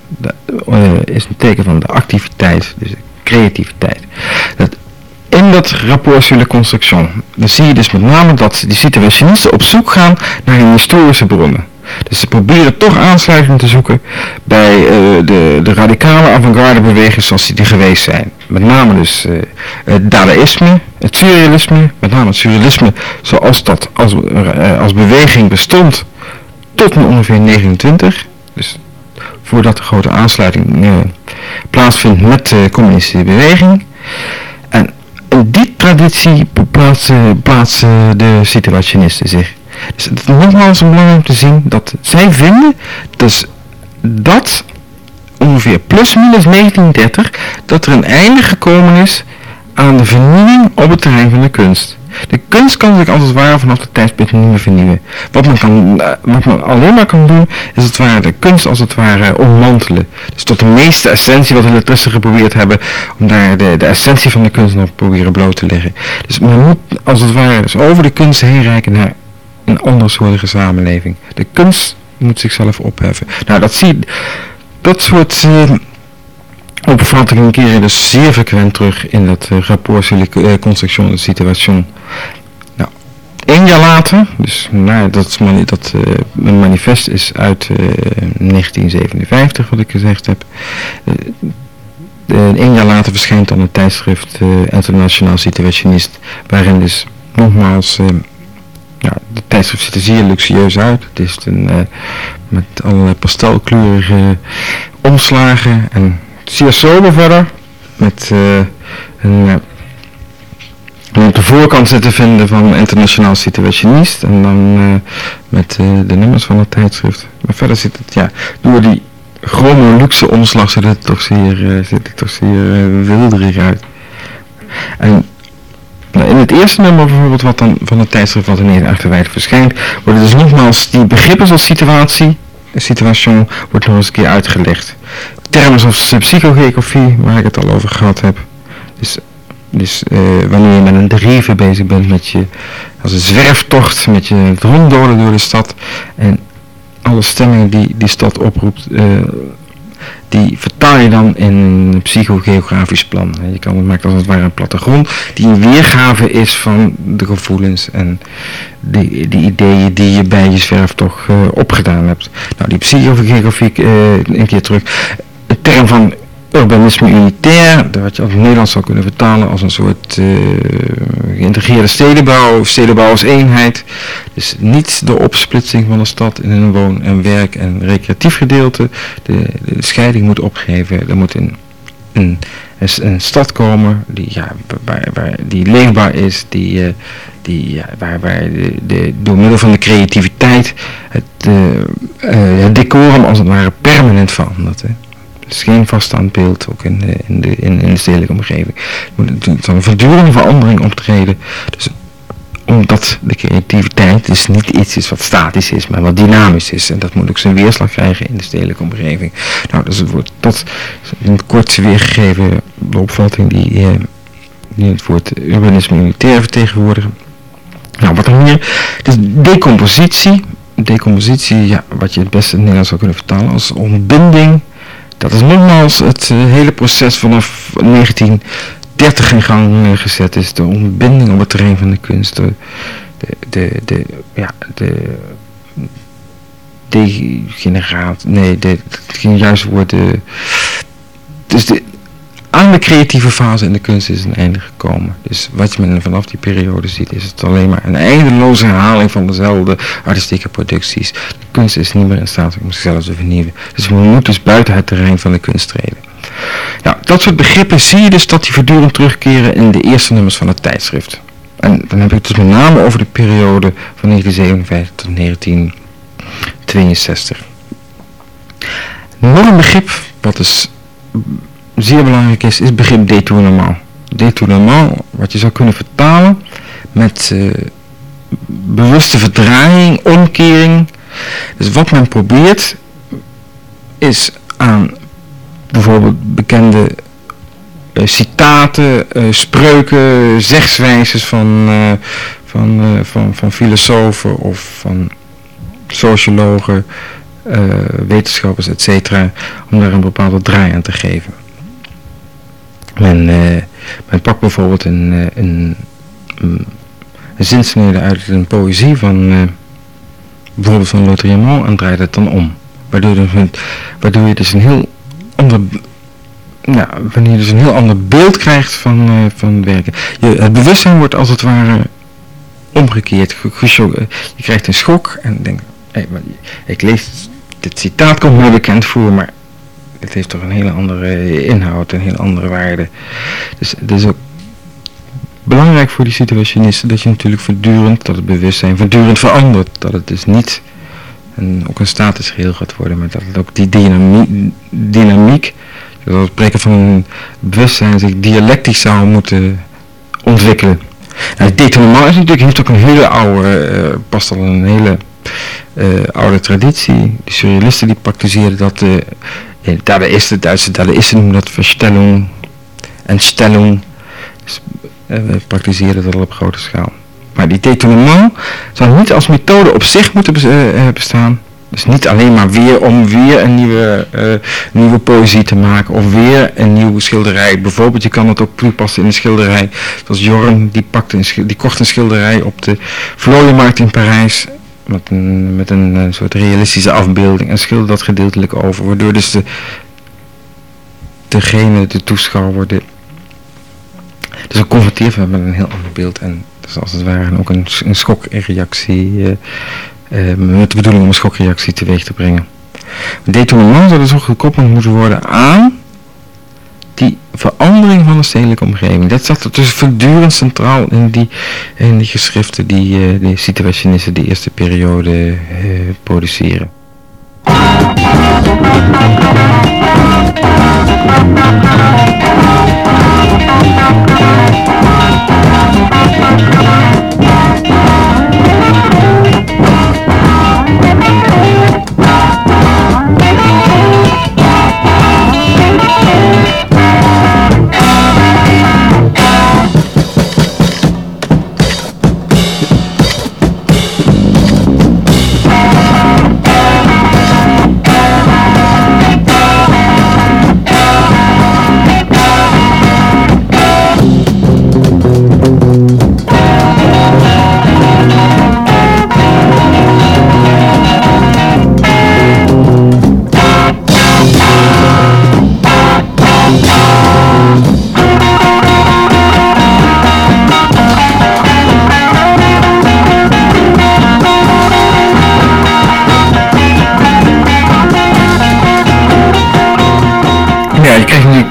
uh, is een teken van de activiteit, dus de creativiteit. Dat in dat rapport sur la construction, dan zie je dus met name dat die situationisten op zoek gaan naar hun historische bronnen. Dus ze proberen toch aansluiting te zoeken bij uh, de, de radicale avant-garde bewegingen zoals die geweest zijn. Met name dus uh, het dadaïsme, het surrealisme, met name het surrealisme zoals dat als, uh, als beweging bestond tot ongeveer 29. Dus voordat de grote aansluiting plaatsvindt met de communistische beweging. In die traditie plaatsen, plaatsen de situationisten zich. Dus het is nogmaals belangrijk om te zien dat zij vinden dus dat ongeveer plus minus 1930 dat er een einde gekomen is aan de vernieuwing op het terrein van de kunst. De kunst kan zich als het ware vanaf de tijdspunt niet meer vernieuwen. Wat men, kan, eh, wat men alleen maar kan doen, is het ware de kunst als het ware ommantelen. Dus tot de meeste essentie wat we ertussen geprobeerd hebben, om daar de, de essentie van de kunst nog proberen bloot te leggen. Dus men moet als het ware dus over de kunst heen reiken naar een andersoortige samenleving. De kunst moet zichzelf opheffen. Nou, dat zie je, dat soort... Uh, opvattingen keren dus zeer frequent terug in dat uh, rapport sur construction de situation. Nou, één jaar later, dus nou, dat, dat uh, mijn manifest is uit uh, 1957 wat ik gezegd heb. Eén jaar later verschijnt dan een tijdschrift Internationaal Situationist, waarin dus nogmaals ja, de tijdschrift ziet er zeer luxueus uit. Het is een, uh, met allerlei pastelkleurige omslagen en zeer sober verder. Met uh, een, uh, op de voorkant zitten vinden van Internationaal Situationist en dan met de nummers van het tijdschrift. Maar verder zit het, ja, door die chrome luxe omslag ziet het toch zeer, ziet het toch zeer wilderig uit. En nou, in het eerste nummer bijvoorbeeld wat dan van het tijdschrift wat in Nederland verschijnt, worden dus nogmaals die begrippen zoals situatie, situation, wordt nog eens een keer uitgelegd. Termen zoals psychogeografie, waar ik het al over gehad heb. Dus, wanneer je met een derive bezig bent met je, als een zwerftocht, met je ronddolen door de stad en alle stemmingen die die stad oproept, uh, die vertaal je dan in een psychogeografisch plan. Je kan het maken als het ware een plattegrond die een weergave is van de gevoelens en de, ideeën die je bij je zwerftocht uh, opgedaan hebt. Nou, die psychogeografie, uh, een keer terug, term van urbanisme unitair, wat je als Nederlands zou kunnen vertalen als een soort uh, geïntegreerde stedenbouw, stedenbouw als eenheid. Dus niet de opsplitsing van de stad in een woon- en werk- en recreatief gedeelte. De, scheiding moet opgeven, er moet een, een, een stad komen die, ja, waar, waar, die leefbaar is, die... Uh, die, ja, waar, waar de, de, door middel van de creativiteit het, het decorum als het ware permanent verandert. Is geen vaststaand beeld, ook in de, in de, in, de stedelijke omgeving. Er moet een voortdurende verandering optreden. Dus omdat de creativiteit dus niet iets is wat statisch is, maar wat dynamisch is. En dat moet ook zijn weerslag krijgen in de stedelijke omgeving. Nou, dus het wordt tot in het kort weergegeven de opvatting die, eh, die het woord urbanisme unitair vertegenwoordigen. Nou, wat er meer, dus decompositie. Decompositie, ja, wat je het beste in het Nederlands zou kunnen vertalen als ontbinding dat is nogmaals het uh, hele proces vanaf 1930 in gang uh, gezet is. De ontbinding op het terrein van de kunst. De, de, de, de ja, de degeneraat, nee, de, het ging juist worden. Dus de, aan de creatieve fase in de kunst is een einde gekomen. Dus wat je vanaf die periode ziet, is het alleen maar een eindeloze herhaling van dezelfde artistieke producties. De kunst is niet meer in staat om zichzelf te vernieuwen. Dus we moeten dus buiten het terrein van de kunst treden. Nou, dat soort begrippen zie je dus dat die voortdurend terugkeren in de eerste nummers van het tijdschrift. En dan heb ik het dus met name over de periode van 1957 tot 1962. Nog een begrip wat dus zeer belangrijk is, is het begrip détournement. Détournement, wat je zou kunnen vertalen met uh, bewuste verdraaiing, omkering. Dus wat men probeert is aan bijvoorbeeld bekende uh, citaten, uh, spreuken, zegswijzes van, van, van, van filosofen of van sociologen, wetenschappers, etc. om daar een bepaalde draai aan te geven. Men, uh, men pakt bijvoorbeeld een, uh, een, een, een zinsnede uit een poëzie van uh, bijvoorbeeld van Lautréamont en draait het dan om. Waardoor, waardoor je dus een heel ander ja, wanneer je dus een heel ander beeld krijgt van, van werken. Je, het bewustzijn wordt als het ware omgekeerd. Je krijgt een schok en denkt, hey, ik lees, dit citaat komt me bekend voor, maar het heeft toch een hele andere inhoud, een hele andere waarde. Dus het is ook belangrijk voor die situationisten dat je natuurlijk voortdurend, dat het bewustzijn voortdurend verandert. Dat het dus niet een, ook een statisch geheel gaat worden, maar dat het ook die dynamiek, dus als spreken van een bewustzijn zich dialectisch zou moeten ontwikkelen. Nou, het detournement is natuurlijk, heeft ook een hele oude, uh, past al een hele uh, oude traditie. De surrealisten die praktiseerden dat uh, in Dadaïsten, Duitse Dadaïsten noemen dat verstelling en stelling. Dus, uh, we praktiseren dat al op grote schaal. Maar die détournement zou niet als methode op zich moeten bestaan. Dus niet alleen maar weer om weer een nieuwe, nieuwe poëzie te maken of weer een nieuwe schilderij. Bijvoorbeeld, je kan het ook toepassen in een schilderij. Zoals Jorn, die, pakte een die kocht een schilderij op de Vlooienmarkt in Parijs. Met een, met een, een soort realistische afbeelding en schilderde dat gedeeltelijk over. Waardoor dus de, degene, de toeschouwer, de, dus geconfronteerd werd met een heel ander beeld. En dus als het ware ook een, een schokreactie... Uh, met de bedoeling om een schokreactie teweeg te brengen. Detournement zou dus ook gekoppeld moeten worden aan die verandering van de stedelijke omgeving, dat zat er dus voortdurend centraal in die, in die geschriften die eh, uh, de situationisten de eerste periode uh, produceren.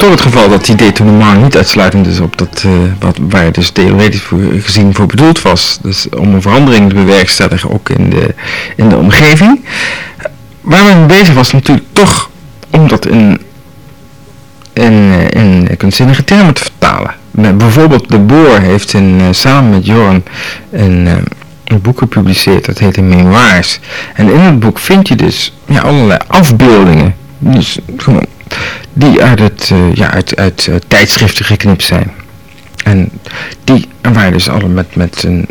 Toch het geval dat die detoulement niet uitsluitend is op dat, eh, wat, waar dus theoretisch gezien voor bedoeld was. Dus om een verandering te bewerkstelligen ook in de, in de omgeving. Waar men mee bezig was natuurlijk toch om dat in, in, eh, in kunstzinnige termen te vertalen. Bijvoorbeeld De Boer heeft in, eh, samen met Joran een, een boek gepubliceerd, dat heet de Memoirs. En in het boek vind je dus ja, allerlei afbeeldingen. Dus gewoon die uit, het, eh, ja, uit, uit eh, tijdschriften geknipt zijn. En die waar dus alle met, met een,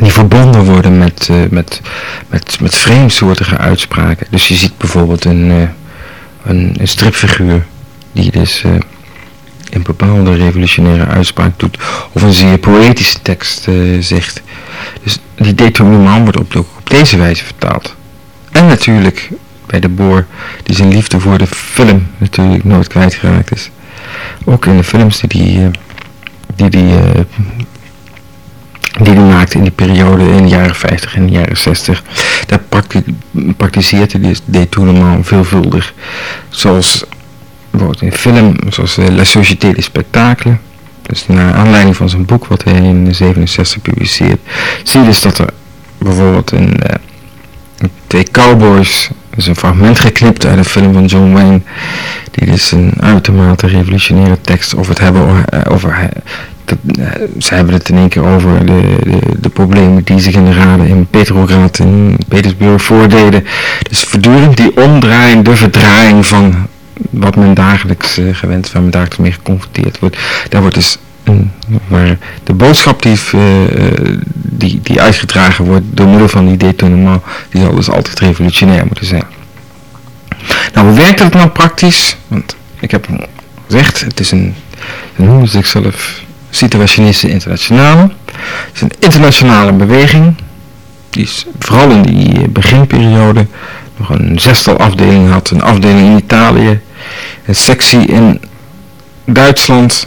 die verbonden worden met, eh, met, met, met vreemdsoortige uitspraken. Dus je ziet bijvoorbeeld een, een, een stripfiguur die dus een bepaalde revolutionaire uitspraak doet of een zeer poëtische tekst zegt. Dus die detoulement wordt op, op deze wijze vertaald. En natuurlijk de boer die zijn liefde voor de film natuurlijk nooit kwijtgeraakt is. Ook in de films die die, eh, die, die, eh, die die maakte in die periode in de jaren 50 en de jaren 60. Daar prakti- praktiseert hij dus detoulement veelvuldig. Zoals bijvoorbeeld in film, zoals eh, La Société des Spectacles. Dus naar aanleiding van zijn boek wat hij in 67 publiceert. Zie je dus dat er bijvoorbeeld in eh, twee cowboys, dus een fragment geknipt uit een film van John Wayne, die dus een uitermate revolutionaire tekst over het hebben over, eh, over eh, dat, eh, ze hebben het in één keer over de, de, problemen die zich in de in Petrograd en Petersburg voordeden. Dus voortdurend die omdraaiing, de verdraaiing van wat men dagelijks gewend, waar men dagelijks mee geconfronteerd wordt. Daar wordt dus waar de boodschap die, die, die uitgedragen wordt door middel van die detounement, die zal dus altijd revolutionair moeten zijn. Nou, hoe werkt dat nou praktisch? Want ik heb gezegd, het is een, ze noemen zichzelf Situationisten Internationale. Het is een internationale beweging, die is vooral in die beginperiode nog een zestal afdelingen had. Een afdeling in Italië, een sectie in Duitsland,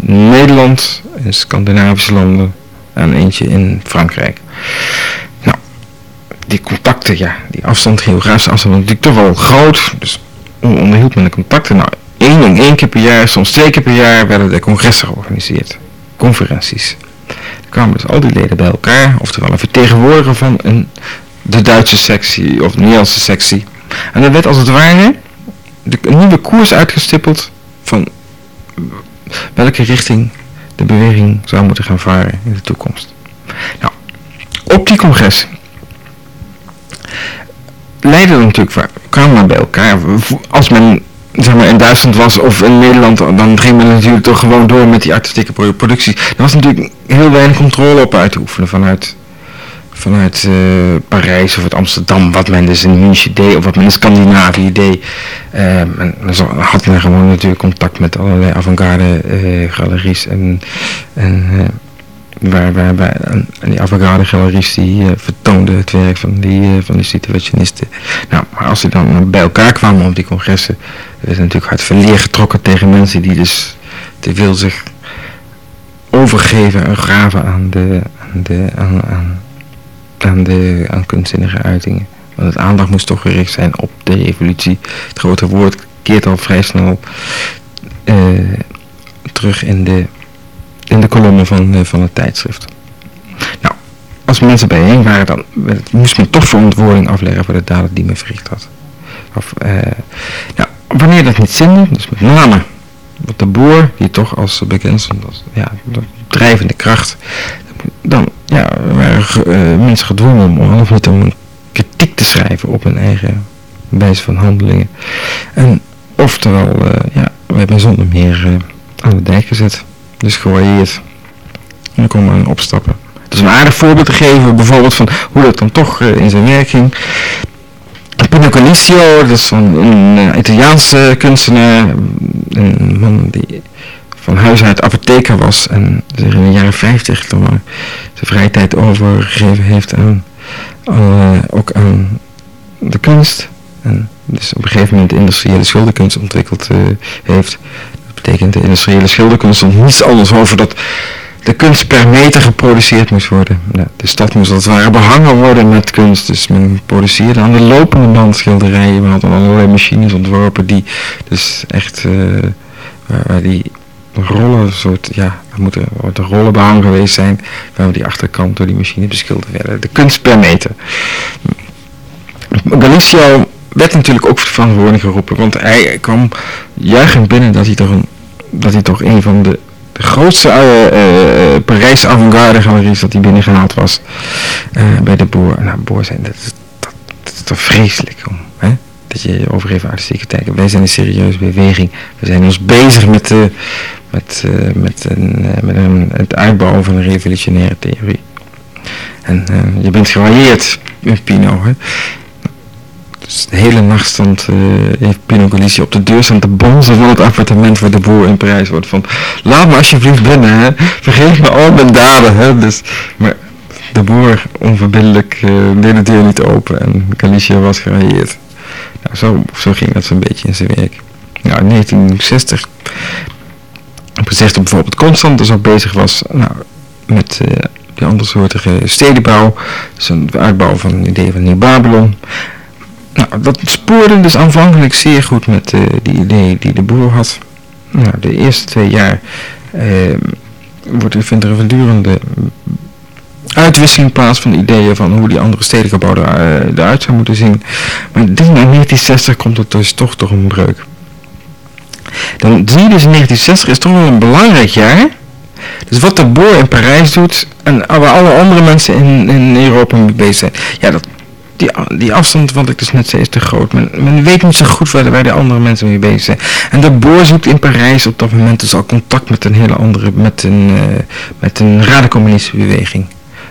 Nederland, in Scandinavische landen en eentje in Frankrijk. Nou, die contacten, ja, die afstand, geografische afstand, natuurlijk toch wel groot. Dus hoe onderhield men de contacten? Nou, één en één keer per jaar, soms twee keer per jaar werden de congressen georganiseerd. Conferenties. Er kwamen dus al die leden bij elkaar, oftewel een vertegenwoordiger van een de Duitse sectie of de Nederlandse sectie. En er werd als het ware de, een nieuwe koers uitgestippeld van welke richting de beweging zou moeten gaan varen in de toekomst. Nou, op die congres leidden natuurlijk, kwamen men bij elkaar, als men zeg maar in Duitsland was of in Nederland, dan ging men natuurlijk toch gewoon door met die artistieke productie. Er was natuurlijk heel weinig controle op uit te oefenen vanuit vanuit uh, Parijs of uit Amsterdam, wat men dus in München deed of wat men in Scandinavië deed. Uh, en dan had men gewoon natuurlijk contact met allerlei avant-garde uh, galeries en, en waar, waar, waar die avant-garde galeries die vertoonden het werk van die, van die situationisten. Nou, maar als ze dan bij elkaar kwamen op die congressen, werd natuurlijk hard verleer getrokken tegen mensen die dus te veel zich overgeven en graven aan de, aan de, aan aan, de, aan kunstzinnige uitingen. Want het aandacht moest toch gericht zijn op de revolutie. Het grote woord keert al vrij snel uh, terug in de, in de kolommen van, uh, van het tijdschrift. Nou, als mensen bijeen waren, dan moest men toch verantwoording afleggen voor de daden die men verricht had. Of, uh, nou, wanneer dat niet zinde, dus met name wat de boer, die toch als bekend als ja, de drijvende kracht, dan ja, waren uh, mensen gedwongen om half niet om een kritiek te schrijven op hun eigen wijze van handelingen. En oftewel, uh, ja, we hebben zonder meer uh, aan de dijk gezet. Dus gewaardeerd. En dan kon men opstappen. Het is een aardig voorbeeld te geven, bijvoorbeeld van hoe dat dan toch in zijn werk ging. Pinocchio, dat is een, een Italiaanse kunstenaar, een man die van huis uit apotheker was en zich in de jaren 50 toen zijn vrije tijd overgegeven heeft aan, uh, ook aan de kunst. En dus op een gegeven moment de industriële schilderkunst ontwikkeld uh, heeft. Dat betekent de industriële schilderkunst stond niets anders over dat de kunst per meter geproduceerd moest worden. De stad moest als het ware behangen worden met kunst. Dus men produceerde aan de lopende band schilderijen. We hadden allerlei machines ontworpen die dus echt eh, waar die rollen, soort, ja, er moeten de rollen behangen geweest zijn, waar die achterkant door die machine beschilderd werden. De kunst per meter. Galicio werd natuurlijk ook verantwoordelijk geroepen, want hij kwam juichend binnen dat hij toch een, dat hij toch een van de, de grootste uh, uh, Parijse avant-garde galeries dat hij binnengehaald was bij de Boer. Nou, Boer zijn, dat, is, dat, dat is toch vreselijk om, hè? dat je over even artistieke kijken. Wij zijn een serieuze beweging. We zijn ons bezig met, uh, met, uh, met, een, uh, met een, het uitbouwen van een revolutionaire theorie. En je bent gevarieerd, Pino. Hè? Dus de hele nacht stond, heeft Pino Galicia op de deur staan te bonzen van het appartement waar de boer in Parijs wordt. Van, laat me alsjeblieft binnen, hè? vergeet me al mijn daden. Hè? Dus, maar de boer onverbiddelijk deed de deur niet open en Galicia was gevarieerd. Nou, zo, zo ging dat zo'n beetje in zijn werk. Nou, in 1960 gezegd dat bijvoorbeeld Constantus ook bezig was nou, met uh, die andersoortige stedenbouw. Dus een uitbouw van het idee van Nieuw-Babylon. Nou, dat spoorde dus aanvankelijk zeer goed met uh, die ideeën die de boer had. Nou, de eerste twee jaar uh, wordt, vindt er een voortdurende uitwisseling plaats van ideeën van hoe die andere stedengebouwen er, eruit zou moeten zien. Maar in 1960 komt het dus toch toch een breuk. Dan zie je dus in 1960 is toch wel een belangrijk jaar. Dus wat de boer in Parijs doet en waar alle andere mensen in, in Europa mee bezig zijn. Ja, dat, die, die afstand, wat ik dus net zei, is te groot. Men, men weet niet zo goed waar, waar de andere mensen mee bezig zijn. En de boer zoekt in Parijs op dat moment dus al contact met een hele andere, met een, uh, met een radicommunistische beweging.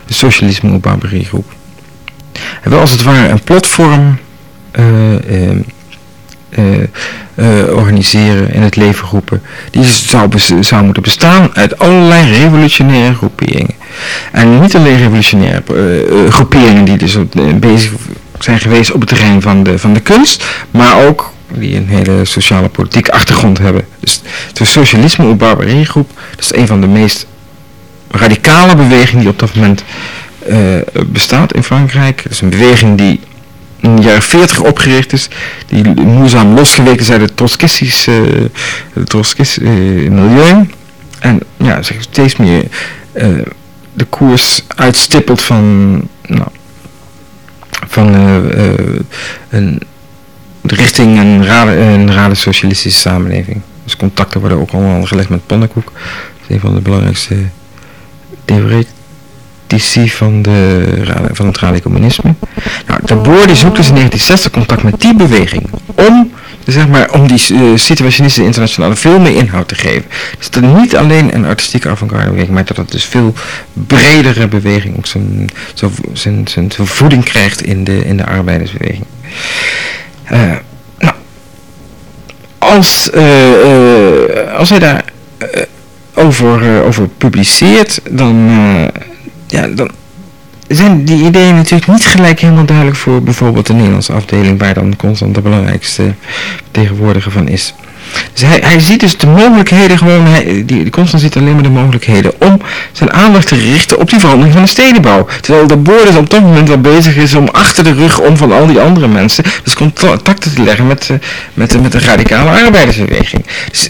De socialisme op barbariegroep. Hij wil als het ware een platform uh, uh, organiseren en het leven roepen. Die zou, zou moeten bestaan uit allerlei revolutionaire groeperingen. En niet alleen revolutionaire uh, groeperingen die dus bezig zijn geweest op het terrein van de, van de kunst, maar ook die een hele sociale politieke achtergrond hebben. Dus de socialisme op barbariegroep, dat is een van de meest radicale bewegingen die op dat moment bestaat in Frankrijk. Het is een beweging die in de jaren 40 opgericht is, die moeizaam losgeweken zijn uit Trotskistische uh, Trotskist, uh, milieu. En ja, zeg, steeds meer uh, de koers uitstippelt van, nou, van een, richting een rade, een rade socialistische samenleving. Dus contacten worden ook allemaal gelegd met pannenkoek. Dat is een van de belangrijkste theorieën van, de, van het radicalisme. Nou, die zoekt dus in 1960 contact met die beweging om, zeg maar, om die uh, situationistische internationale veel meer inhoud te geven. Dus dat het niet alleen een artistieke avant-garde beweging, maar dat het dus veel bredere beweging ook zijn, zijn, zijn, zijn, voeding krijgt in de, in de arbeidersbeweging. Uh, nou, als, uh, als hij daar over, over publiceert, dan ja, dan zijn die ideeën natuurlijk niet gelijk helemaal duidelijk voor bijvoorbeeld de Nederlandse afdeling, waar dan constant de belangrijkste tegenwoordiger van is. Dus hij, hij ziet dus de mogelijkheden gewoon, hij, die, constant ziet alleen maar de mogelijkheden om zijn aandacht te richten op die verandering van de stedenbouw. Terwijl de boord dus op dat moment wel bezig is om achter de rug om van al die andere mensen, dus contacten te leggen met, met, met de radicale arbeidersbeweging. Dus,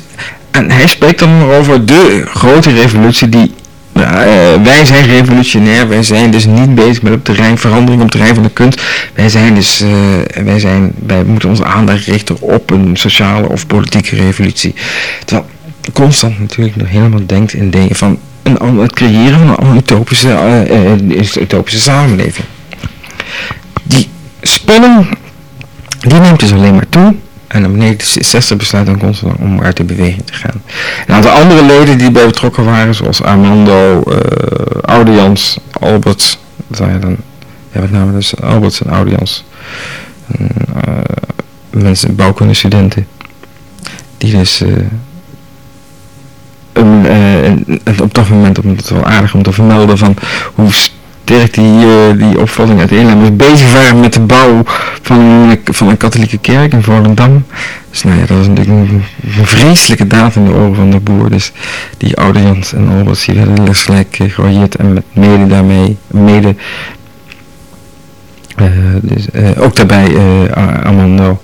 en hij spreekt dan over de grote revolutie die ja, uh, wij zijn revolutionair, wij zijn dus niet bezig met op terrein verandering op terrein van de kunst. Wij zijn dus, uh, wij, zijn, wij moeten onze aandacht richten op een sociale of politieke revolutie. Terwijl constant natuurlijk nog helemaal denkt in dingen van een, het creëren van een utopische, uh, utopische samenleving. Die spanning, die neemt dus alleen maar toe. En op 1960 besluit dan constant om uit de beweging te gaan. Een aantal andere leden die bij betrokken waren, zoals Armando, uh, Audians, Albert, dat waren dan, ja met name dus Albert en Audians, uh, mensen, bouwkundestudenten, die dus uh, een, op dat moment, om het wel aardig om te vermelden, van hoe Dirk die, eh, die opvatting uiteennemen, dus bezig waren met de bouw van, een- van een katholieke kerk in Volendam. Dus nou ja, dat was natuurlijk een, vreselijke daad in de ogen van de boer. Dus die oude Jans en Alberts, die werden lesgelijk uh, geroyeerd en met mede daarmee, mede, eh, dus, eh, ook daarbij eh, Ar- Armando.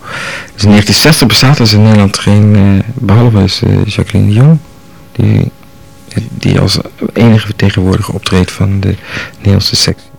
Dus in 1960 bestaat dus in Nederland geen, eh, behalve dus, eh, Jacqueline de Jong, die, die als enige vertegenwoordiger optreedt van de Nederlandse sectie.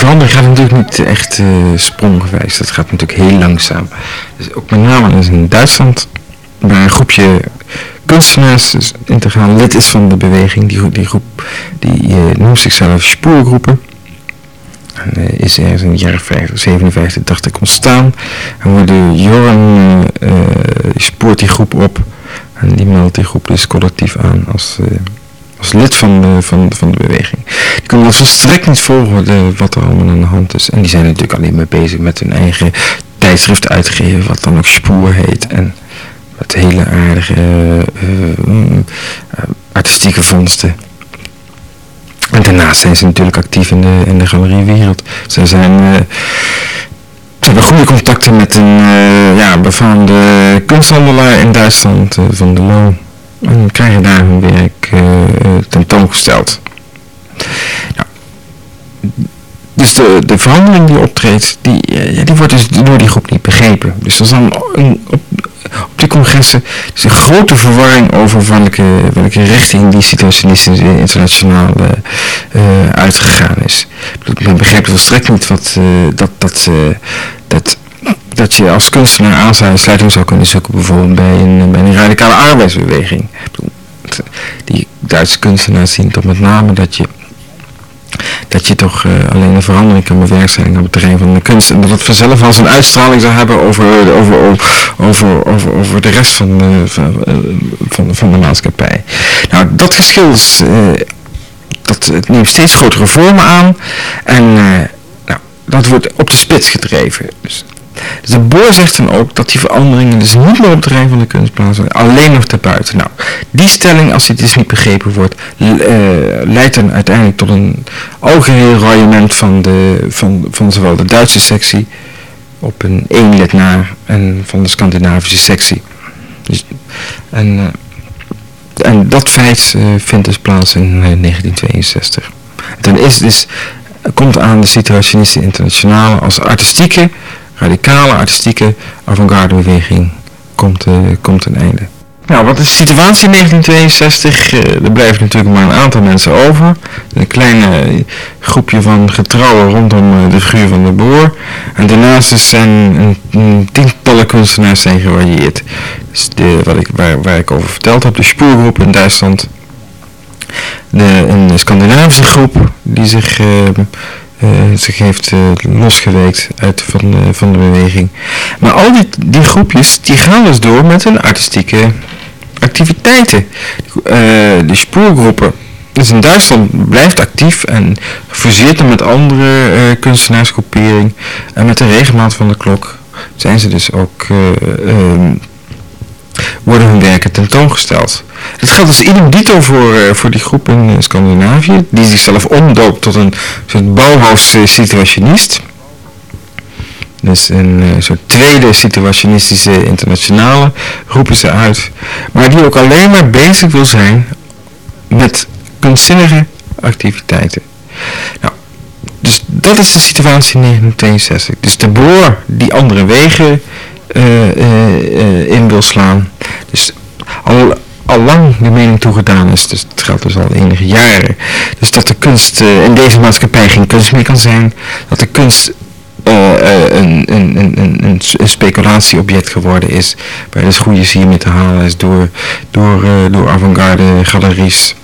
Verandering gaat natuurlijk niet echt eh spronggewijs. Dat gaat natuurlijk heel langzaam. Dus ook met name in Duitsland, waar een groepje kunstenaars dus integraal lid is van de beweging. Die, die groep die eh, noemt zichzelf Spoorgroepen. En eh, is ergens in de jaren 50, 57 dacht ik ontstaan. En wordt Joran spoort die groep op. En die meldt die groep dus collectief aan als, als lid van de, van, van de beweging. Die kunnen volstrekt niet volgen wat er allemaal aan de hand is. En die zijn natuurlijk alleen maar bezig met hun eigen tijdschrift uitgeven, wat dan ook Spoor heet. En met hele aardige eh, eh, mm, eh, artistieke vondsten. En daarnaast zijn ze natuurlijk actief in de, in de galeriewereld. Ze zijn... eh, hebben goede contacten met een eh, ja, befaamde kunsthandelaar in Duitsland, eh, Van der Loo. En krijgen daar hun werk eh, tentoongesteld. Nou, dus de, de verandering die optreedt, die, eh, die wordt dus door die groep niet begrepen. Dus er is dan een, op, op die congressen is een grote verwarring over welke, welke richting die situationistische internationaal uitgegaan is. Men begreep volstrekt niet wat, dat, dat, dat, dat je als kunstenaar aansluiting zou kunnen zoeken bijvoorbeeld bij een, bij een radicale arbeidsbeweging. Die Duitse kunstenaars zien toch met name dat je dat je toch eh, alleen een verandering kan bewerkstelligen op het terrein van de kunst. En dat het vanzelf al zijn uitstraling zou hebben over, over, over, over, over, over de rest van de, van, eh, van, de maatschappij. Nou, dat geschil is, eh, dat neemt steeds grotere vormen aan. En eh, nou, dat wordt op de spits gedreven. Dus de boer zegt dan ook dat die veranderingen dus niet meer op het terrein van de kunst plaatsvinden, alleen nog daarbuiten. Nou, die stelling, als die dus niet begrepen wordt, eh, leidt dan uiteindelijk tot een algeheel royement van, de, van, van zowel de Duitse sectie op een lid na en van de Scandinavische sectie. Dus, en, eh, en dat feit eh, vindt dus plaats in eh, 1962. Dan is dus, komt aan de Situationistische Internationale als artistieke, radicale artistieke avant-garde beweging komt, eh, komt een einde. Nou, wat is de situatie in 1962? Eh, er blijven natuurlijk maar een aantal mensen over. Een klein eh, groepje van getrouwen rondom de figuur van de boer. En daarnaast zijn tientallen kunstenaars zijn gevarieerd. Dus de, wat ik, waar, waar ik over verteld heb, de Spoorgroep in Duitsland. De, een Scandinavische groep die zich, zich heeft eh, losgeweekt uit van, de- van de beweging. Maar al die, die groepjes die gaan dus door met hun artistieke activiteiten. Eh, de spoorgroepen, dus in Duitsland blijft actief en fuseert met andere eh kunstenaarsgroepering. En met de regelmaat van de klok zijn ze dus ook, eh, ehm, worden hun werken tentoongesteld. Dat geldt dus idem dito voor, eh, voor die groep in eh, Scandinavië, die zichzelf omdoopt tot een soort Bauhaus-situationist. Dus een eh, soort tweede situationistische internationale roepen ze uit. Maar die ook alleen maar bezig wil zijn met kunstzinnige activiteiten. Nou, dus dat is de situatie in 1962. Dus de boer die andere wegen eh, eh, eh, in wil slaan. Dus al, al lang de mening toegedaan is, dus het geldt dus al enige jaren. Dus dat de kunst eh, in deze maatschappij geen kunst meer kan zijn. Dat de kunst eh, eh, een, een, een, een, speculatieobject geworden is. Waar dus goede sier mee te halen is door, door, eh, door avant-garde galeries.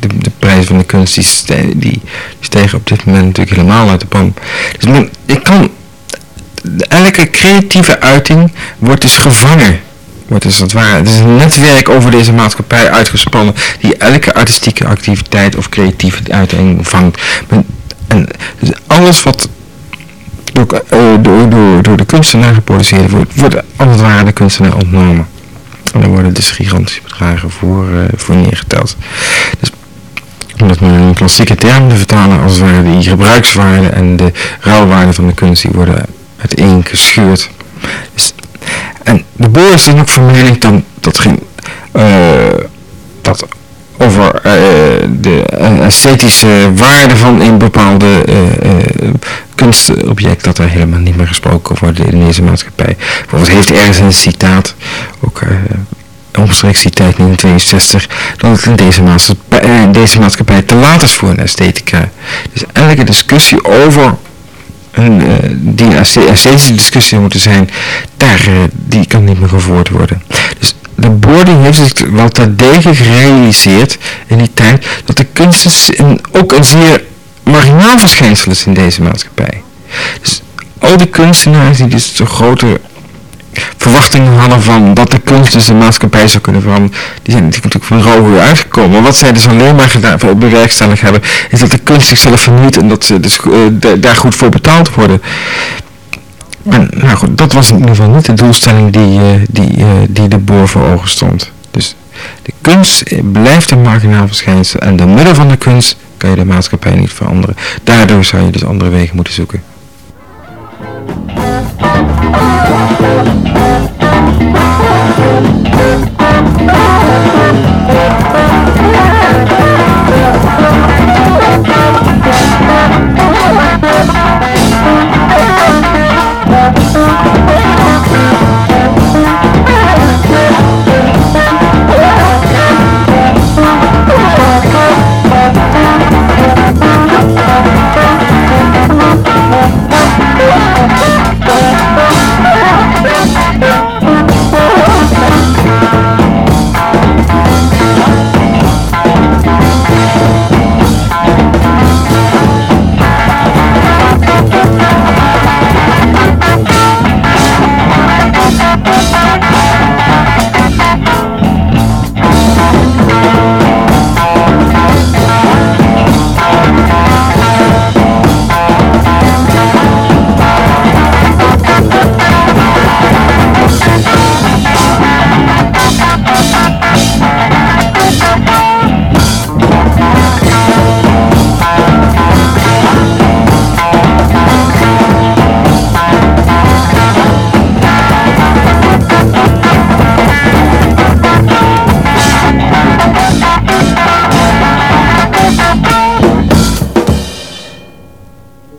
De, de, prijs van de kunst die, die, stegen op dit moment natuurlijk helemaal uit de pan. Dus men, ik kan, elke creatieve uiting wordt dus gevangen. Wordt dus het is een netwerk over deze maatschappij uitgespannen die elke artistieke activiteit of creatieve uiting vangt. En dus alles wat door, eh, door, door, door de kunstenaar geproduceerd wordt, wordt als het ware de kunstenaar ontnomen. En daar worden dus gigantische bedragen voor, eh, voor neergeteld. Dus om dat met een klassieke term te vertalen, als het ware die gebruikswaarde en de ruilwaarde van de kunst, die worden uiteen gescheurd. Dus, en de boer is dan ook van mening dat geen, eh, dat over eh, de eh, esthetische waarde van een bepaalde eh, kunstobject, dat er helemaal niet meer gesproken wordt in deze maatschappij. Bijvoorbeeld heeft ergens een citaat, ook omstreeks die tijd 1962, dat het in deze maatschappij, deze maatschappij te laat is voor een esthetica. Dus elke discussie over een, eh, die een esthe- esthetische discussie moeten zijn, daar, eh, die kan niet meer gevoerd worden. Dus de boarding heeft zich wel terdege gerealiseerd in die tijd dat de kunst een, ook een zeer marginaal verschijnsel is in deze maatschappij. Dus al die kunstenaars die dus zo grote verwachtingen hadden van dat de kunst dus de maatschappij zou kunnen veranderen, die zijn natuurlijk van rauw uitgekomen. Maar wat zij dus alleen maar gedaan, bewerkstelligd hebben, is dat de kunst zichzelf verniet en dat ze dus eh, da- daar goed voor betaald worden. En nou goed, dat was in ieder geval niet de doelstelling die, eh, die, eh, die de boer voor ogen stond. Dus de kunst blijft een marginaal verschijnsel en door middel van de kunst kan je de maatschappij niet veranderen. Daardoor zou je dus andere wegen moeten zoeken. Thank you.